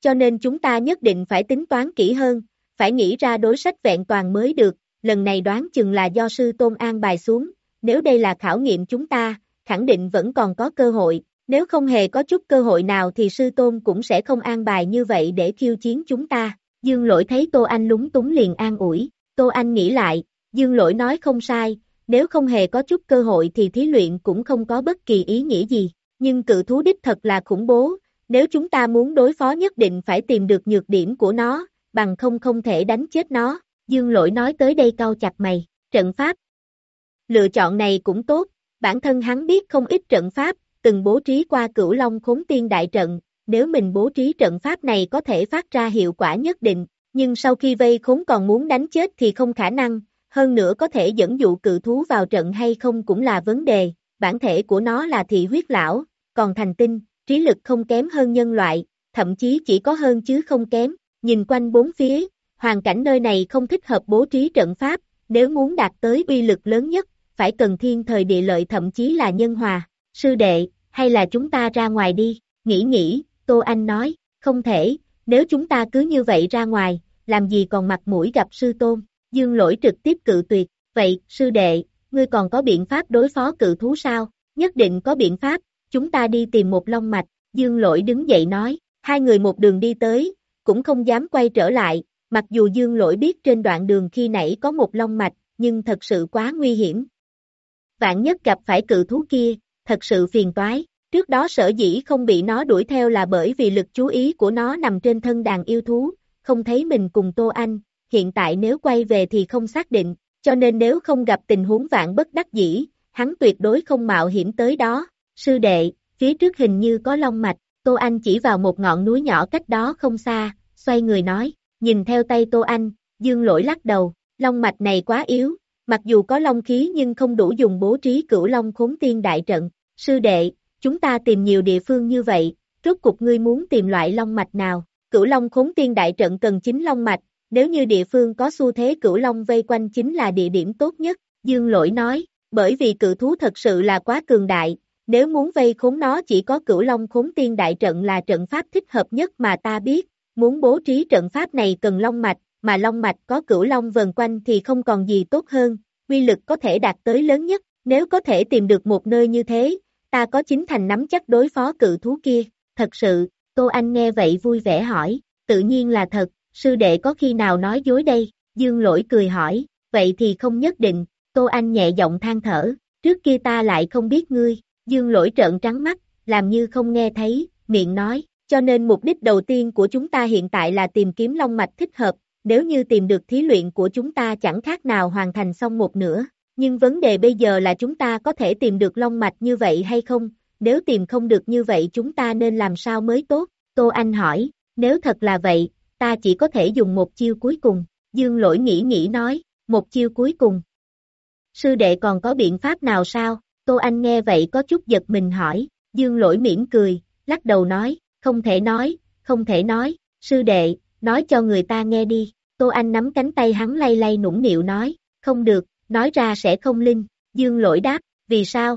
Cho nên chúng ta nhất định phải tính toán kỹ hơn, phải nghĩ ra đối sách vẹn toàn mới được, lần này đoán chừng là do sư Tôn An bài xuống, nếu đây là khảo nghiệm chúng ta, khẳng định vẫn còn có cơ hội, nếu không hề có chút cơ hội nào thì sư tôn cũng sẽ không an bài như vậy để khiêu chiến chúng ta. Dương lỗi thấy Tô Anh lúng túng liền an ủi, Tô Anh nghĩ lại, Dương lỗi nói không sai, nếu không hề có chút cơ hội thì thí luyện cũng không có bất kỳ ý nghĩa gì, nhưng cự thú đích thật là khủng bố, nếu chúng ta muốn đối phó nhất định phải tìm được nhược điểm của nó, bằng không không thể đánh chết nó, Dương lỗi nói tới đây cau chặt mày, trận pháp. Lựa chọn này cũng tốt, bản thân hắn biết không ít trận pháp, từng bố trí qua cửu long khốn tiên đại trận, nếu mình bố trí trận pháp này có thể phát ra hiệu quả nhất định, nhưng sau khi vây khốn còn muốn đánh chết thì không khả năng, hơn nữa có thể dẫn dụ cự thú vào trận hay không cũng là vấn đề, bản thể của nó là thị huyết lão, còn thành tinh, trí lực không kém hơn nhân loại, thậm chí chỉ có hơn chứ không kém, nhìn quanh bốn phía, hoàn cảnh nơi này không thích hợp bố trí trận pháp, nếu muốn đạt tới uy lực lớn nhất, phải cần thiên thời địa lợi thậm chí là nhân hòa, sư đệ, hay là chúng ta ra ngoài đi, nghĩ nghĩ, Tô Anh nói, không thể, nếu chúng ta cứ như vậy ra ngoài, làm gì còn mặt mũi gặp sư tôn, dương lỗi trực tiếp cự tuyệt, vậy, sư đệ, ngươi còn có biện pháp đối phó cự thú sao, nhất định có biện pháp, chúng ta đi tìm một long mạch, dương lỗi đứng dậy nói, hai người một đường đi tới, cũng không dám quay trở lại, mặc dù dương lỗi biết trên đoạn đường khi nãy có một long mạch, nhưng thật sự quá nguy hiểm. Vạn nhất gặp phải cự thú kia, thật sự phiền toái. Trước đó sở dĩ không bị nó đuổi theo là bởi vì lực chú ý của nó nằm trên thân đàn yêu thú, không thấy mình cùng Tô Anh, hiện tại nếu quay về thì không xác định, cho nên nếu không gặp tình huống vạn bất đắc dĩ, hắn tuyệt đối không mạo hiểm tới đó. Sư đệ, phía trước hình như có long mạch, Tô Anh chỉ vào một ngọn núi nhỏ cách đó không xa, xoay người nói, nhìn theo tay Tô Anh, dương lỗi lắc đầu, long mạch này quá yếu, mặc dù có long khí nhưng không đủ dùng bố trí cửu long khốn tiên đại trận, Sư đệ, chúng ta tìm nhiều địa phương như vậy, rốt cục ngươi muốn tìm loại long mạch nào? Cửu long khốn tiên đại trận cần chính long mạch, nếu như địa phương có xu thế cửu long vây quanh chính là địa điểm tốt nhất, Dương Lỗi nói, bởi vì cự thú thật sự là quá cường đại, nếu muốn vây khốn nó chỉ có cửu long khốn tiên đại trận là trận pháp thích hợp nhất mà ta biết, muốn bố trí trận pháp này cần long mạch, mà long mạch có cửu long vần quanh thì không còn gì tốt hơn, quy lực có thể đạt tới lớn nhất, nếu có thể tìm được một nơi như thế, ta có chính thành nắm chắc đối phó cự thú kia, thật sự, Tô Anh nghe vậy vui vẻ hỏi, tự nhiên là thật, sư đệ có khi nào nói dối đây, dương lỗi cười hỏi, vậy thì không nhất định, Tô Anh nhẹ giọng than thở, trước kia ta lại không biết ngươi, dương lỗi trợn trắng mắt, làm như không nghe thấy, miệng nói, cho nên mục đích đầu tiên của chúng ta hiện tại là tìm kiếm long mạch thích hợp, nếu như tìm được thí luyện của chúng ta chẳng khác nào hoàn thành xong một nửa, nhưng vấn đề bây giờ là chúng ta có thể tìm được long mạch như vậy hay không, nếu tìm không được như vậy chúng ta nên làm sao mới tốt, Tô Anh hỏi, nếu thật là vậy, ta chỉ có thể dùng một chiêu cuối cùng, Dương lỗi nghĩ nghĩ nói, một chiêu cuối cùng. Sư đệ còn có biện pháp nào sao? Tô Anh nghe vậy có chút giật mình hỏi, Dương lỗi mỉm cười, lắc đầu nói, không thể nói, không thể nói, sư đệ, nói cho người ta nghe đi. Tô Anh nắm cánh tay hắn lay lay nũng nịu nói, không được, nói ra sẽ không linh. Dương lỗi đáp, vì sao?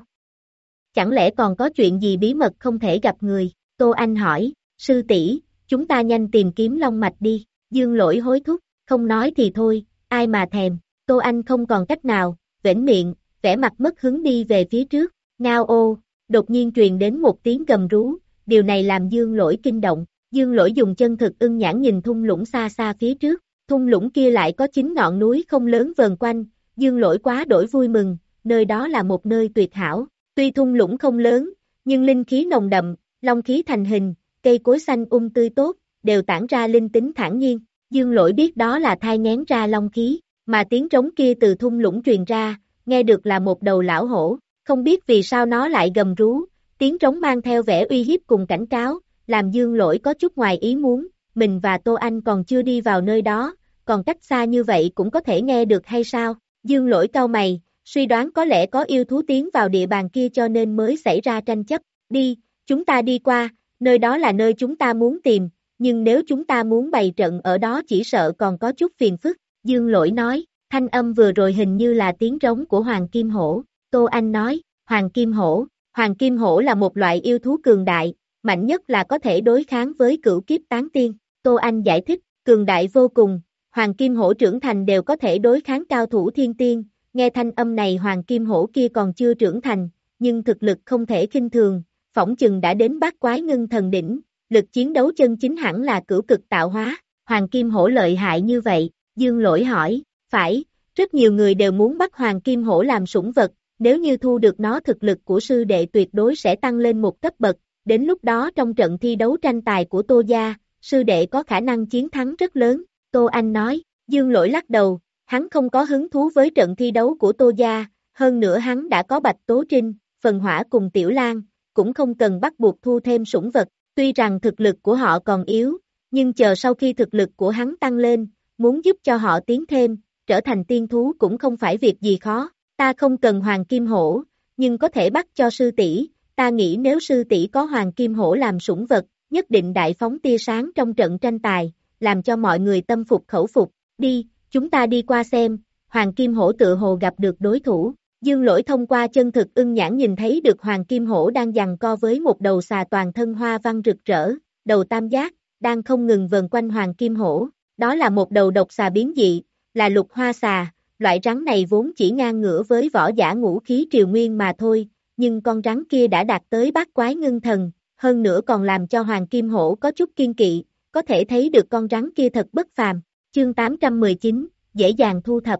Chẳng lẽ còn có chuyện gì bí mật không thể gặp người? Tô Anh hỏi, sư tỷ, chúng ta nhanh tìm kiếm long mạch đi. Dương lỗi hối thúc, không nói thì thôi, ai mà thèm, Tô Anh không còn cách nào, vểnh miệng, vẻ mặt mất hứng đi về phía trước, ngao ô, đột nhiên truyền đến một tiếng gầm rú, điều này làm dương lỗi kinh động, dương lỗi dùng chân thực ưng nhãn nhìn thung lũng xa xa phía trước, thung lũng kia lại có chín ngọn núi không lớn vờn quanh, dương lỗi quá đổi vui mừng, nơi đó là một nơi tuyệt hảo, tuy thung lũng không lớn, nhưng linh khí nồng đậm, long khí thành hình, cây cối xanh um tươi tốt, đều tản ra linh tính thản nhiên, Dương lỗi biết đó là thai ngén ra long khí, mà tiếng trống kia từ thung lũng truyền ra, nghe được là một đầu lão hổ, không biết vì sao nó lại gầm rú, tiếng trống mang theo vẻ uy hiếp cùng cảnh cáo, làm dương lỗi có chút ngoài ý muốn, mình và Tô Anh còn chưa đi vào nơi đó, còn cách xa như vậy cũng có thể nghe được hay sao, dương lỗi cau mày, suy đoán có lẽ có yêu thú tiến vào địa bàn kia cho nên mới xảy ra tranh chấp, đi, chúng ta đi qua, nơi đó là nơi chúng ta muốn tìm, nhưng nếu chúng ta muốn bày trận ở đó chỉ sợ còn có chút phiền phức, Dương Lỗi nói, thanh âm vừa rồi hình như là tiếng trống của Hoàng Kim Hổ, Tô Anh nói, Hoàng Kim Hổ, Hoàng Kim Hổ là một loại yêu thú cường đại, mạnh nhất là có thể đối kháng với cửu kiếp tán tiên, Tô Anh giải thích, cường đại vô cùng, Hoàng Kim Hổ trưởng thành đều có thể đối kháng cao thủ thiên tiên, nghe thanh âm này Hoàng Kim Hổ kia còn chưa trưởng thành, nhưng thực lực không thể kinh thường, phỏng chừng đã đến bát quái ngưng thần đỉnh, lực chiến đấu chân chính hẳn là cửu cực tạo hóa, Hoàng Kim Hổ lợi hại như vậy, Dương Lỗi hỏi, phải, rất nhiều người đều muốn bắt Hoàng Kim Hổ làm sủng vật, nếu như thu được nó thực lực của sư đệ tuyệt đối sẽ tăng lên một cấp bậc, đến lúc đó trong trận thi đấu tranh tài của Tô Gia, sư đệ có khả năng chiến thắng rất lớn, Tô Anh nói, Dương Lỗi lắc đầu, hắn không có hứng thú với trận thi đấu của Tô Gia, hơn nữa hắn đã có Bạch Tố Trinh, Phần Hỏa cùng Tiểu Lan, cũng không cần bắt buộc thu thêm sủng vật, Tuy rằng thực lực của họ còn yếu, nhưng chờ sau khi thực lực của hắn tăng lên, muốn giúp cho họ tiến thêm, trở thành tiên thú cũng không phải việc gì khó. Ta không cần hoàng kim hổ, nhưng có thể bắt cho sư tỷ. ta nghĩ nếu sư tỷ có hoàng kim hổ làm sủng vật, nhất định đại phóng tia sáng trong trận tranh tài, làm cho mọi người tâm phục khẩu phục. Đi, chúng ta đi qua xem, hoàng kim hổ tự hồ gặp được đối thủ. Dương lỗi thông qua chân thực ưng nhãn nhìn thấy được Hoàng Kim Hổ đang giằng co với một đầu xà toàn thân hoa văn rực rỡ, đầu tam giác, đang không ngừng vần quanh Hoàng Kim Hổ. Đó là một đầu độc xà biến dị, là lục hoa xà, loại rắn này vốn chỉ ngang ngửa với võ giả ngũ khí triều nguyên mà thôi, nhưng con rắn kia đã đạt tới bát quái ngưng thần, hơn nữa còn làm cho Hoàng Kim Hổ có chút kiên kỵ, có thể thấy được con rắn kia thật bất phàm. Chương 819, dễ dàng thu thập.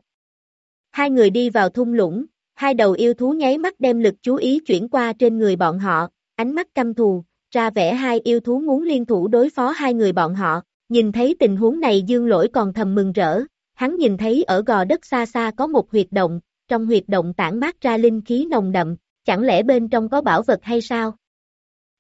Hai người đi vào thung lũng, Hai đầu yêu thú nháy mắt đem lực chú ý chuyển qua trên người bọn họ, ánh mắt căm thù, ra vẻ hai yêu thú muốn liên thủ đối phó hai người bọn họ. Nhìn thấy tình huống này dương lỗi còn thầm mừng rỡ, hắn nhìn thấy ở gò đất xa xa có một huyệt động, trong huyệt động tản mát ra linh khí nồng đậm, chẳng lẽ bên trong có bảo vật hay sao?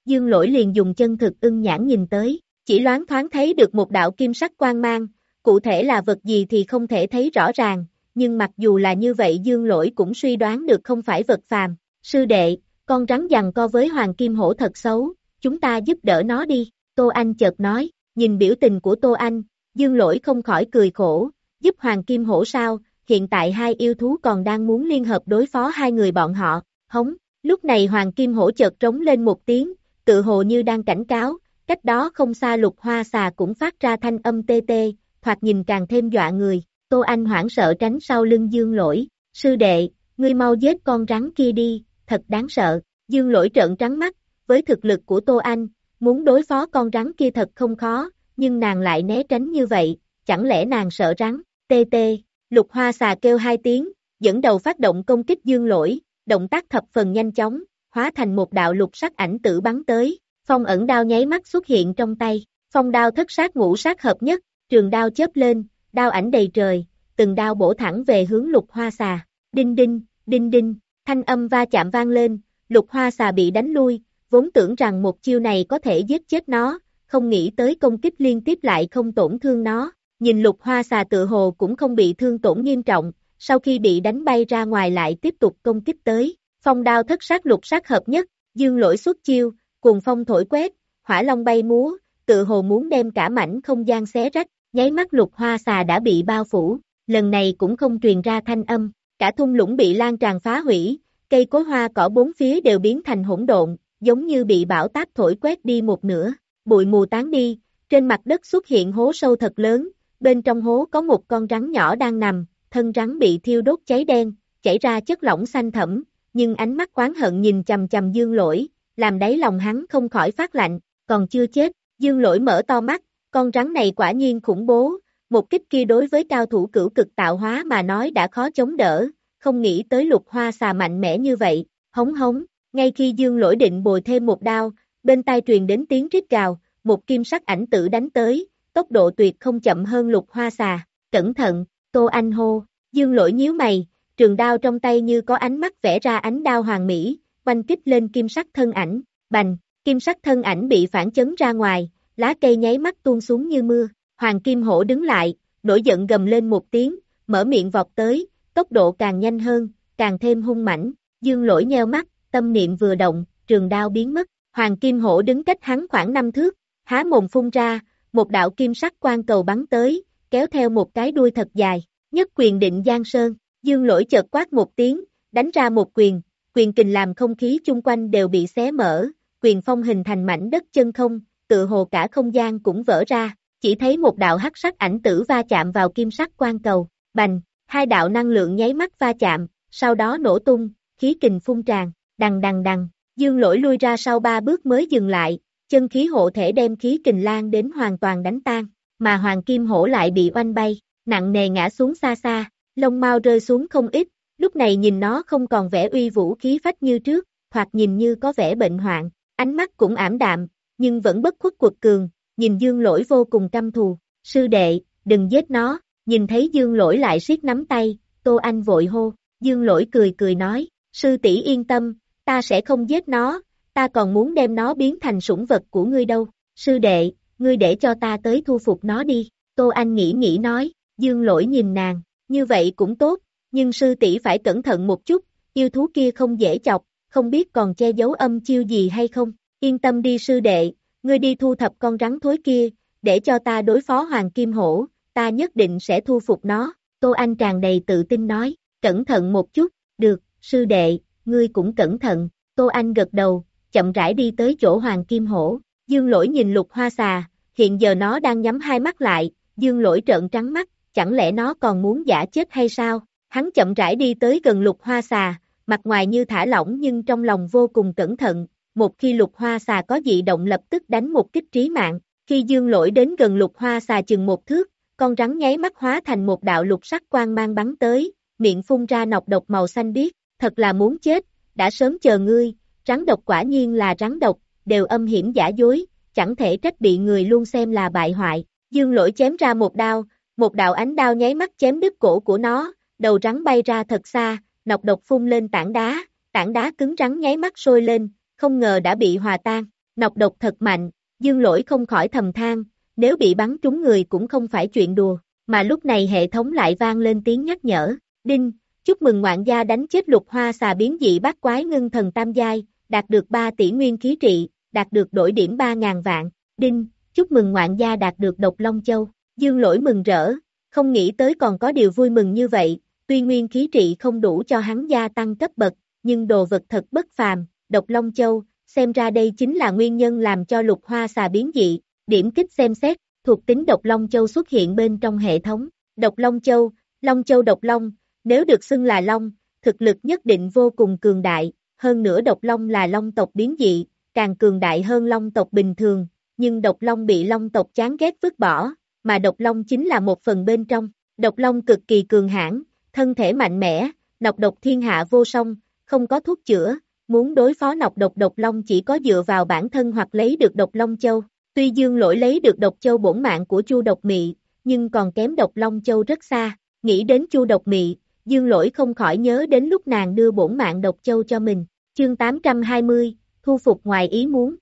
Dương lỗi liền dùng chân thực ưng nhãn nhìn tới, chỉ loáng thoáng thấy được một đạo kim sắc quang mang, cụ thể là vật gì thì không thể thấy rõ ràng, nhưng mặc dù là như vậy dương lỗi cũng suy đoán được không phải vật phàm. Sư đệ, con rắn dằn co với Hoàng Kim Hổ thật xấu, chúng ta giúp đỡ nó đi, Tô Anh chợt nói, nhìn biểu tình của Tô Anh, dương lỗi không khỏi cười khổ, giúp Hoàng Kim Hổ sao, hiện tại hai yêu thú còn đang muốn liên hợp đối phó hai người bọn họ, hống, Lúc này Hoàng Kim Hổ chợt trống lên một tiếng, tự hồ như đang cảnh cáo, cách đó không xa lục hoa xà cũng phát ra thanh âm tê tê, thoạt nhìn càng thêm dọa người, Tô Anh hoảng sợ tránh sau lưng dương lỗi, sư đệ, ngươi mau giết con rắn kia đi, thật đáng sợ, dương lỗi trợn trắng mắt, với thực lực của Tô Anh, muốn đối phó con rắn kia thật không khó, nhưng nàng lại né tránh như vậy, chẳng lẽ nàng sợ rắn, tê tê, lục hoa xà kêu hai tiếng, dẫn đầu phát động công kích dương lỗi, động tác thập phần nhanh chóng, hóa thành một đạo lục sắc ảnh tử bắn tới, phong ẩn đao nháy mắt xuất hiện trong tay, phong đao thất sát ngũ sát hợp nhất, trường đao chớp lên, đao ảnh đầy trời, từng đao bổ thẳng về hướng lục hoa xà, đinh đinh, đinh đinh, thanh âm va chạm vang lên, lục hoa xà bị đánh lui, vốn tưởng rằng một chiêu này có thể giết chết nó, không nghĩ tới công kích liên tiếp lại không tổn thương nó, nhìn lục hoa xà tự hồ cũng không bị thương tổn nghiêm trọng, sau khi bị đánh bay ra ngoài lại tiếp tục công kích tới, phong đao thất sát lục sát hợp nhất, dương lỗi xuất chiêu, cùng phong thổi quét, hỏa long bay múa, tự hồ muốn đem cả mảnh không gian xé rách, nháy mắt lục hoa xà đã bị bao phủ, lần này cũng không truyền ra thanh âm, cả thung lũng bị lan tràn phá hủy, cây cối hoa cỏ bốn phía đều biến thành hỗn độn, giống như bị bão táp thổi quét đi một nửa, bụi mù tán đi, trên mặt đất xuất hiện hố sâu thật lớn, bên trong hố có một con rắn nhỏ đang nằm, thân rắn bị thiêu đốt cháy đen, chảy ra chất lỏng xanh thẫm, nhưng ánh mắt oán hận nhìn chầm chầm dương lỗi, làm đáy lòng hắn không khỏi phát lạnh, còn chưa chết, dương lỗi mở to mắt, con rắn này quả nhiên khủng bố, một kích kia đối với cao thủ cửu cực tạo hóa mà nói đã khó chống đỡ, không nghĩ tới lục hoa xà mạnh mẽ như vậy, hống hống, ngay khi dương lỗi định bồi thêm một đao, bên tai truyền đến tiếng rít gào, một kim sắc ảnh tử đánh tới, tốc độ tuyệt không chậm hơn lục hoa xà, cẩn thận, Tô Anh hô, dương lỗi nhíu mày, trường đao trong tay như có ánh mắt vẽ ra ánh đao hoàng mỹ, quanh kích lên kim sắc thân ảnh, bành, kim sắc thân ảnh bị phản chấn ra ngoài, lá cây nháy mắt tuôn xuống như mưa, hoàng kim hổ đứng lại, nổi giận gầm lên một tiếng, mở miệng vọt tới, tốc độ càng nhanh hơn, càng thêm hung mãnh, dương lỗi nheo mắt, tâm niệm vừa động, trường đao biến mất, hoàng kim hổ đứng cách hắn khoảng năm thước, há mồm phun ra, một đạo kim sắc quan cầu bắn tới, kéo theo một cái đuôi thật dài, nhất quyền định Giang Sơn, dương lỗi chợt quát một tiếng, đánh ra một quyền, quyền kình làm không khí chung quanh đều bị xé mở, quyền phong hình thành mảnh đất chân không, tựa hồ cả không gian cũng vỡ ra, chỉ thấy một đạo hắc sắc ảnh tử va chạm vào kim sắc quan cầu, bành, hai đạo năng lượng nháy mắt va chạm, sau đó nổ tung, khí kình phun tràn, đằng đằng đằng, dương lỗi lui ra sau ba bước mới dừng lại, chân khí hộ thể đem khí kình lan đến hoàn toàn đánh tan, mà hoàng kim hổ lại bị oanh bay, nặng nề ngã xuống xa xa, lông mau rơi xuống không ít, lúc này nhìn nó không còn vẻ uy vũ khí phách như trước, hoặc nhìn như có vẻ bệnh hoạn, ánh mắt cũng ảm đạm, nhưng vẫn bất khuất quật cường, nhìn dương lỗi vô cùng căm thù, sư đệ, đừng giết nó, nhìn thấy dương lỗi lại siết nắm tay, Tô Anh vội hô, dương lỗi cười cười nói, sư tỷ yên tâm, ta sẽ không giết nó, ta còn muốn đem nó biến thành sủng vật của ngươi đâu, sư đệ, ngươi để cho ta tới thu phục nó đi, Tô Anh nghĩ nghĩ nói, dương lỗi nhìn nàng, như vậy cũng tốt, nhưng sư tỷ phải cẩn thận một chút, yêu thú kia không dễ chọc, không biết còn che giấu âm chiêu gì hay không, yên tâm đi sư đệ, ngươi đi thu thập con rắn thối kia, để cho ta đối phó Hoàng Kim Hổ, ta nhất định sẽ thu phục nó, Tô Anh tràn đầy tự tin nói, cẩn thận một chút, được, sư đệ, ngươi cũng cẩn thận, Tô Anh gật đầu, chậm rãi đi tới chỗ Hoàng Kim Hổ, dương lỗi nhìn lục hoa xà, hiện giờ nó đang nhắm hai mắt lại, dương lỗi trợn trắng mắt, chẳng lẽ nó còn muốn giả chết hay sao, hắn chậm rãi đi tới gần lục hoa xà, mặt ngoài như thả lỏng nhưng trong lòng vô cùng cẩn thận, một khi lục hoa xà có dị động lập tức đánh một kích trí mạng, khi dương lỗi đến gần lục hoa xà chừng một thước, con rắn nháy mắt hóa thành một đạo lục sắc quang mang bắn tới, miệng phun ra nọc độc màu xanh biếc, thật là muốn chết, đã sớm chờ ngươi, rắn độc quả nhiên là rắn độc, đều âm hiểm giả dối, chẳng thể trách bị người luôn xem là bại hoại, dương lỗi chém ra một đao, một đạo ánh đao nháy mắt chém đứt cổ của nó, đầu rắn bay ra thật xa, nọc độc phun lên tảng đá, tảng đá cứng rắn nháy mắt sôi lên, không ngờ đã bị hòa tan, nọc độc thật mạnh, dương lỗi không khỏi thầm than, nếu bị bắn trúng người cũng không phải chuyện đùa, mà lúc này hệ thống lại vang lên tiếng nhắc nhở, đinh, chúc mừng ngoạn gia đánh chết lục hoa xà biến dị bát quái ngưng thần tam giai, đạt được 3 tỷ nguyên khí trị, đạt được đổi điểm 3.000 vạn, đinh, chúc mừng ngoạn gia đạt được độc Long Châu, dương lỗi mừng rỡ, không nghĩ tới còn có điều vui mừng như vậy, tuy nguyên khí trị không đủ cho hắn gia tăng cấp bậc, nhưng đồ vật thật bất phàm, độc long châu, xem ra đây chính là nguyên nhân làm cho lục hoa xà biến dị, điểm kích xem xét, thuộc tính độc long châu xuất hiện bên trong hệ thống, độc long châu, long châu độc long, nếu được xưng là long, thực lực nhất định vô cùng cường đại, hơn nữa độc long là long tộc biến dị, càng cường đại hơn long tộc bình thường, nhưng độc long bị long tộc chán ghét vứt bỏ, mà độc long chính là một phần bên trong, độc long cực kỳ cường hãn, thân thể mạnh mẽ, nọc độc thiên hạ vô song, không có thuốc chữa, muốn đối phó nọc độc độc long chỉ có dựa vào bản thân hoặc lấy được độc long châu. Tuy Dương Lỗi lấy được độc châu bổn mạng của Chu Độc Mị, nhưng còn kém độc long châu rất xa. Nghĩ đến Chu Độc Mị, Dương Lỗi không khỏi nhớ đến lúc nàng đưa bổn mạng độc châu cho mình. Chương 820, thu phục ngoài ý muốn.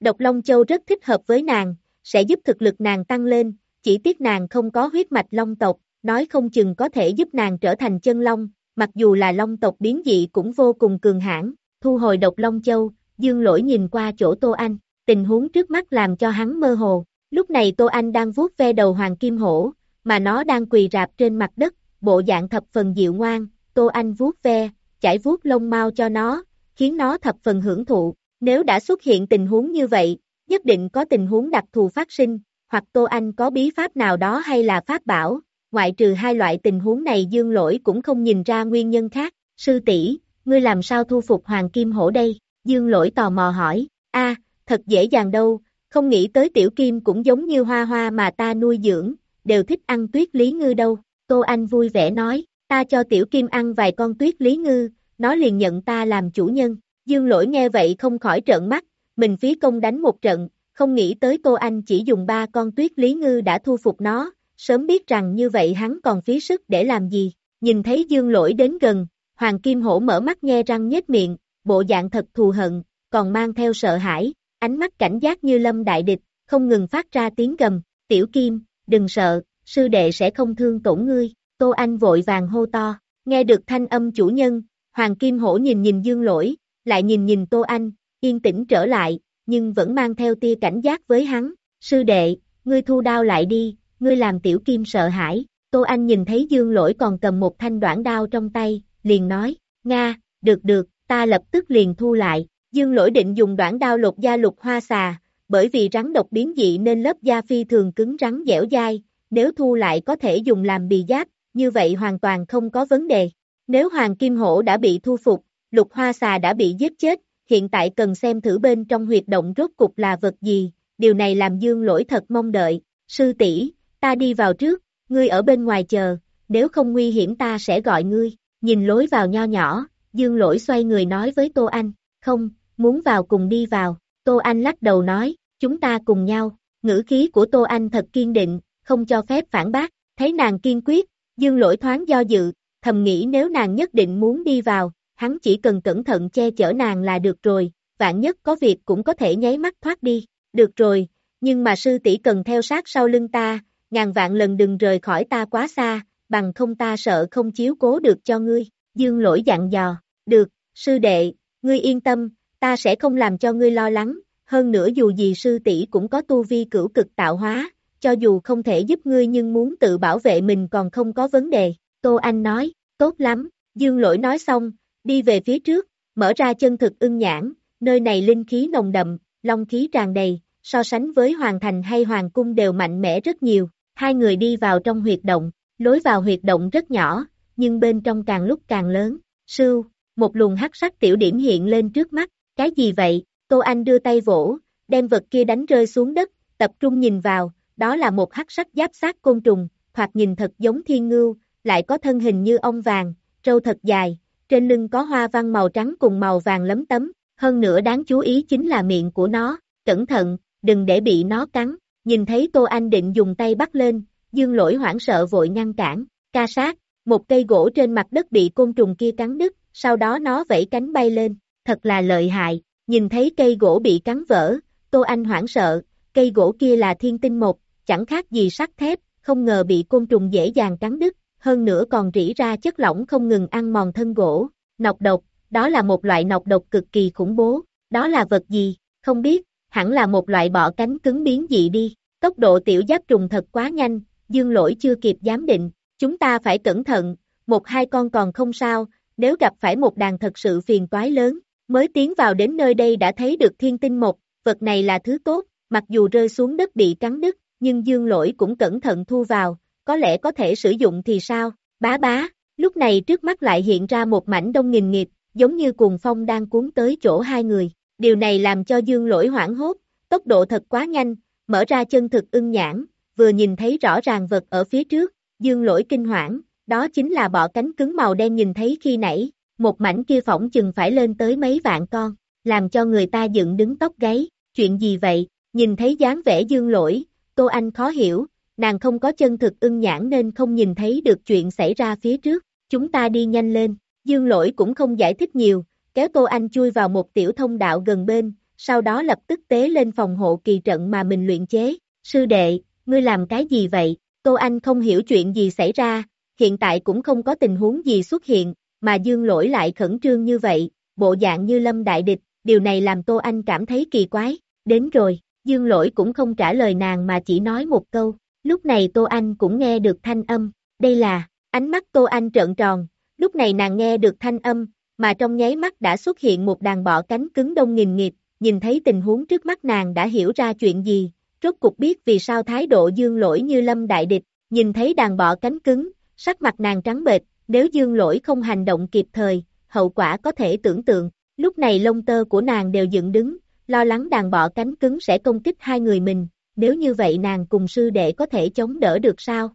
Độc Long Châu rất thích hợp với nàng, sẽ giúp thực lực nàng tăng lên, chỉ tiếc nàng không có huyết mạch Long tộc, nói không chừng có thể giúp nàng trở thành chân Long, mặc dù là Long tộc biến dị cũng vô cùng cường hãn. Thu hồi Độc Long Châu, Dương Lỗi nhìn qua chỗ Tô Anh, tình huống trước mắt làm cho hắn mơ hồ. Lúc này Tô Anh đang vuốt ve đầu Hoàng Kim Hổ, mà nó đang quỳ rạp trên mặt đất, bộ dạng thập phần dịu ngoan, Tô Anh vuốt ve, chải vuốt lông mau cho nó, khiến nó thập phần hưởng thụ. Nếu đã xuất hiện tình huống như vậy, nhất định có tình huống đặc thù phát sinh, hoặc Tô Anh có bí pháp nào đó hay là pháp bảo, ngoại trừ hai loại tình huống này dương lỗi cũng không nhìn ra nguyên nhân khác. Sư tỷ ngươi làm sao thu phục Hoàng Kim Hổ đây? Dương lỗi tò mò hỏi, a thật dễ dàng đâu, không nghĩ tới tiểu kim cũng giống như hoa hoa mà ta nuôi dưỡng, đều thích ăn tuyết lý ngư đâu. cô Anh vui vẻ nói, ta cho tiểu kim ăn vài con tuyết lý ngư, nó liền nhận ta làm chủ nhân. Dương lỗi nghe vậy không khỏi trợn mắt, mình phí công đánh một trận, không nghĩ tới cô Anh chỉ dùng ba con tuyết lý ngư đã thu phục nó, sớm biết rằng như vậy hắn còn phí sức để làm gì. Nhìn thấy dương lỗi đến gần, Hoàng Kim Hổ mở mắt nghe răng nhếch miệng, bộ dạng thật thù hận, còn mang theo sợ hãi, ánh mắt cảnh giác như lâm đại địch, không ngừng phát ra tiếng gầm, tiểu kim, đừng sợ, sư đệ sẽ không thương tổn ngươi, Tô Anh vội vàng hô to, nghe được thanh âm chủ nhân, Hoàng Kim Hổ nhìn nhìn dương lỗi, lại nhìn nhìn Tô Anh, yên tĩnh trở lại, nhưng vẫn mang theo tia cảnh giác với hắn, sư đệ, ngươi thu đao lại đi, ngươi làm tiểu kim sợ hãi, Tô Anh nhìn thấy dương lỗi còn cầm một thanh đoạn đao trong tay, liền nói, Nga, được được, ta lập tức liền thu lại, dương lỗi định dùng đoạn đao lục da lục hoa xà, bởi vì rắn độc biến dị nên lớp da phi thường cứng rắn dẻo dai, nếu thu lại có thể dùng làm bì giáp, như vậy hoàn toàn không có vấn đề. Nếu Hoàng Kim Hổ đã bị thu phục, Lục Hoa Xà đã bị giết chết, hiện tại cần xem thử bên trong huyệt động rốt cục là vật gì, điều này làm Dương Lỗi thật mong đợi, sư tỷ ta đi vào trước, ngươi ở bên ngoài chờ, nếu không nguy hiểm ta sẽ gọi ngươi, nhìn lối vào nho nhỏ, Dương Lỗi xoay người nói với Tô Anh, không, muốn vào cùng đi vào, Tô Anh lắc đầu nói, chúng ta cùng nhau, ngữ khí của Tô Anh thật kiên định, không cho phép phản bác, thấy nàng kiên quyết, Dương Lỗi thoáng do dự, thầm nghĩ nếu nàng nhất định muốn đi vào, hắn chỉ cần cẩn thận che chở nàng là được rồi, vạn nhất có việc cũng có thể nháy mắt thoát đi, được rồi, nhưng mà sư tỷ cần theo sát sau lưng ta, ngàn vạn lần đừng rời khỏi ta quá xa, bằng không ta sợ không chiếu cố được cho ngươi, dương lỗi dặn dò, được, sư đệ, ngươi yên tâm, ta sẽ không làm cho ngươi lo lắng, hơn nữa dù gì sư tỷ cũng có tu vi cửu cực tạo hóa, cho dù không thể giúp ngươi nhưng muốn tự bảo vệ mình còn không có vấn đề, Tô Anh nói, tốt lắm, dương lỗi nói xong, đi về phía trước, mở ra chân thực ưng nhãn, nơi này linh khí nồng đậm, long khí tràn đầy, so sánh với hoàng thành hay hoàng cung đều mạnh mẽ rất nhiều, hai người đi vào trong huyệt động, lối vào huyệt động rất nhỏ, nhưng bên trong càng lúc càng lớn, sưu, một luồng hắc sắc tiểu điểm hiện lên trước mắt, cái gì vậy, Tô Anh đưa tay vỗ, đem vật kia đánh rơi xuống đất, tập trung nhìn vào, đó là một hắc sắc giáp sát côn trùng, thoạt nhìn thật giống thiên ngưu, lại có thân hình như ong vàng, râu thật dài, trên lưng có hoa văn màu trắng cùng màu vàng lấm tấm, hơn nữa đáng chú ý chính là miệng của nó, cẩn thận, đừng để bị nó cắn, nhìn thấy Tô Anh định dùng tay bắt lên, dương lỗi hoảng sợ vội ngăn cản, ca sát, một cây gỗ trên mặt đất bị côn trùng kia cắn đứt, sau đó nó vẫy cánh bay lên, thật là lợi hại, nhìn thấy cây gỗ bị cắn vỡ, Tô Anh hoảng sợ, cây gỗ kia là thiên tinh một, chẳng khác gì sắt thép, không ngờ bị côn trùng dễ dàng cắn đứt, hơn nữa còn rỉ ra chất lỏng không ngừng ăn mòn thân gỗ. Nọc độc, đó là một loại nọc độc cực kỳ khủng bố, đó là vật gì, không biết, hẳn là một loại bọ cánh cứng biến dị đi. Tốc độ tiểu giáp trùng thật quá nhanh, dương lỗi chưa kịp giám định, chúng ta phải cẩn thận, một hai con còn không sao, nếu gặp phải một đàn thật sự phiền toái lớn, mới tiến vào đến nơi đây đã thấy được thiên tinh một, vật này là thứ tốt, mặc dù rơi xuống đất bị cắn đứt, nhưng dương lỗi cũng cẩn thận thu vào, có lẽ có thể sử dụng thì sao, bá bá, lúc này trước mắt lại hiện ra một mảnh đông nghìn nghiệp, giống như cuồng phong đang cuốn tới chỗ hai người, điều này làm cho dương lỗi hoảng hốt, tốc độ thật quá nhanh, mở ra chân thực ưng nhãn, vừa nhìn thấy rõ ràng vật ở phía trước, dương lỗi kinh hoảng, đó chính là bọ cánh cứng màu đen nhìn thấy khi nãy, một mảnh kia phỏng chừng phải lên tới mấy vạn con, làm cho người ta dựng đứng tóc gáy, chuyện gì vậy, nhìn thấy dáng vẻ dương lỗi, Tô Anh khó hiểu, nàng không có chân thực ưng nhãn nên không nhìn thấy được chuyện xảy ra phía trước, chúng ta đi nhanh lên, dương lỗi cũng không giải thích nhiều, kéo Tô Anh chui vào một tiểu thông đạo gần bên, sau đó lập tức tế lên phòng hộ kỳ trận mà mình luyện chế, sư đệ, ngươi làm cái gì vậy, Tô Anh không hiểu chuyện gì xảy ra, hiện tại cũng không có tình huống gì xuất hiện, mà dương lỗi lại khẩn trương như vậy, bộ dạng như lâm đại địch, điều này làm Tô Anh cảm thấy kỳ quái, đến rồi, dương lỗi cũng không trả lời nàng mà chỉ nói một câu, lúc này Tô Anh cũng nghe được thanh âm, đây là, ánh mắt Tô Anh trợn tròn, lúc này nàng nghe được thanh âm, mà trong nháy mắt đã xuất hiện một đàn bọ cánh cứng đông nghìn nghịt, nhìn thấy tình huống trước mắt nàng đã hiểu ra chuyện gì, rốt cục biết vì sao thái độ dương lỗi như lâm đại địch, nhìn thấy đàn bọ cánh cứng, sắc mặt nàng trắng bệch, nếu dương lỗi không hành động kịp thời, hậu quả có thể tưởng tượng, lúc này lông tơ của nàng đều dựng đứng, lo lắng đàn bọ cánh cứng sẽ công kích hai người mình, nếu như vậy nàng cùng sư đệ có thể chống đỡ được sao?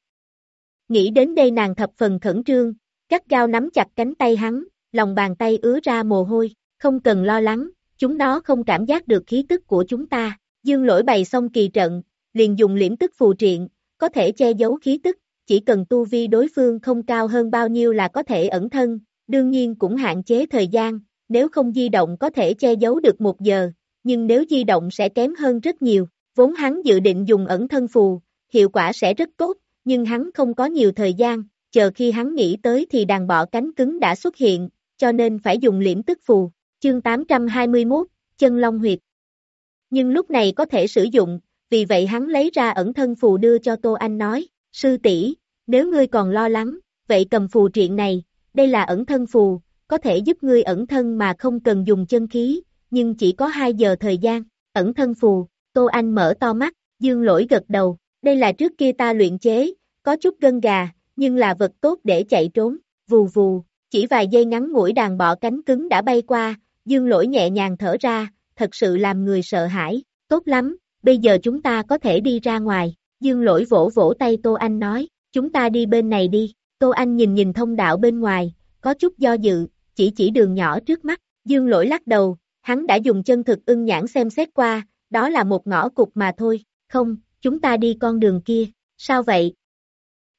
Nghĩ đến đây nàng thập phần khẩn trương, cắt gao nắm chặt cánh tay hắn, lòng bàn tay ứa ra mồ hôi, không cần lo lắng, chúng nó không cảm giác được khí tức của chúng ta, dương lỗi bày xong kỳ trận, liền dùng liễm tức phù triện, có thể che giấu khí tức, chỉ cần tu vi đối phương không cao hơn bao nhiêu là có thể ẩn thân, đương nhiên cũng hạn chế thời gian, nếu không di động có thể che giấu được một giờ, nhưng nếu di động sẽ kém hơn rất nhiều, vốn hắn dự định dùng ẩn thân phù, hiệu quả sẽ rất tốt, nhưng hắn không có nhiều thời gian, chờ khi hắn nghĩ tới thì đàn bọ cánh cứng đã xuất hiện, cho nên phải dùng liễm tức phù, chương 821, chân long huyệt. Nhưng lúc này có thể sử dụng, vì vậy hắn lấy ra ẩn thân phù đưa cho Tô Anh nói, sư tỷ nếu ngươi còn lo lắng, vậy cầm phù triện này, đây là ẩn thân phù, có thể giúp ngươi ẩn thân mà không cần dùng chân khí, nhưng chỉ có 2 giờ thời gian, ẩn thân phù, Tô Anh mở to mắt, dương lỗi gật đầu, đây là trước kia ta luyện chế, có chút gân gà, nhưng là vật tốt để chạy trốn, vù vù, chỉ vài giây ngắn ngủi đàn bọ cánh cứng đã bay qua, dương lỗi nhẹ nhàng thở ra, thật sự làm người sợ hãi, tốt lắm, bây giờ chúng ta có thể đi ra ngoài, dương lỗi vỗ vỗ tay Tô Anh nói, chúng ta đi bên này đi, Tô Anh nhìn nhìn thông đạo bên ngoài, có chút do dự, chỉ chỉ đường nhỏ trước mắt, dương lỗi lắc đầu, hắn đã dùng chân thực ưng nhãn xem xét qua, đó là một ngõ cục mà thôi, không, chúng ta đi con đường kia, sao vậy?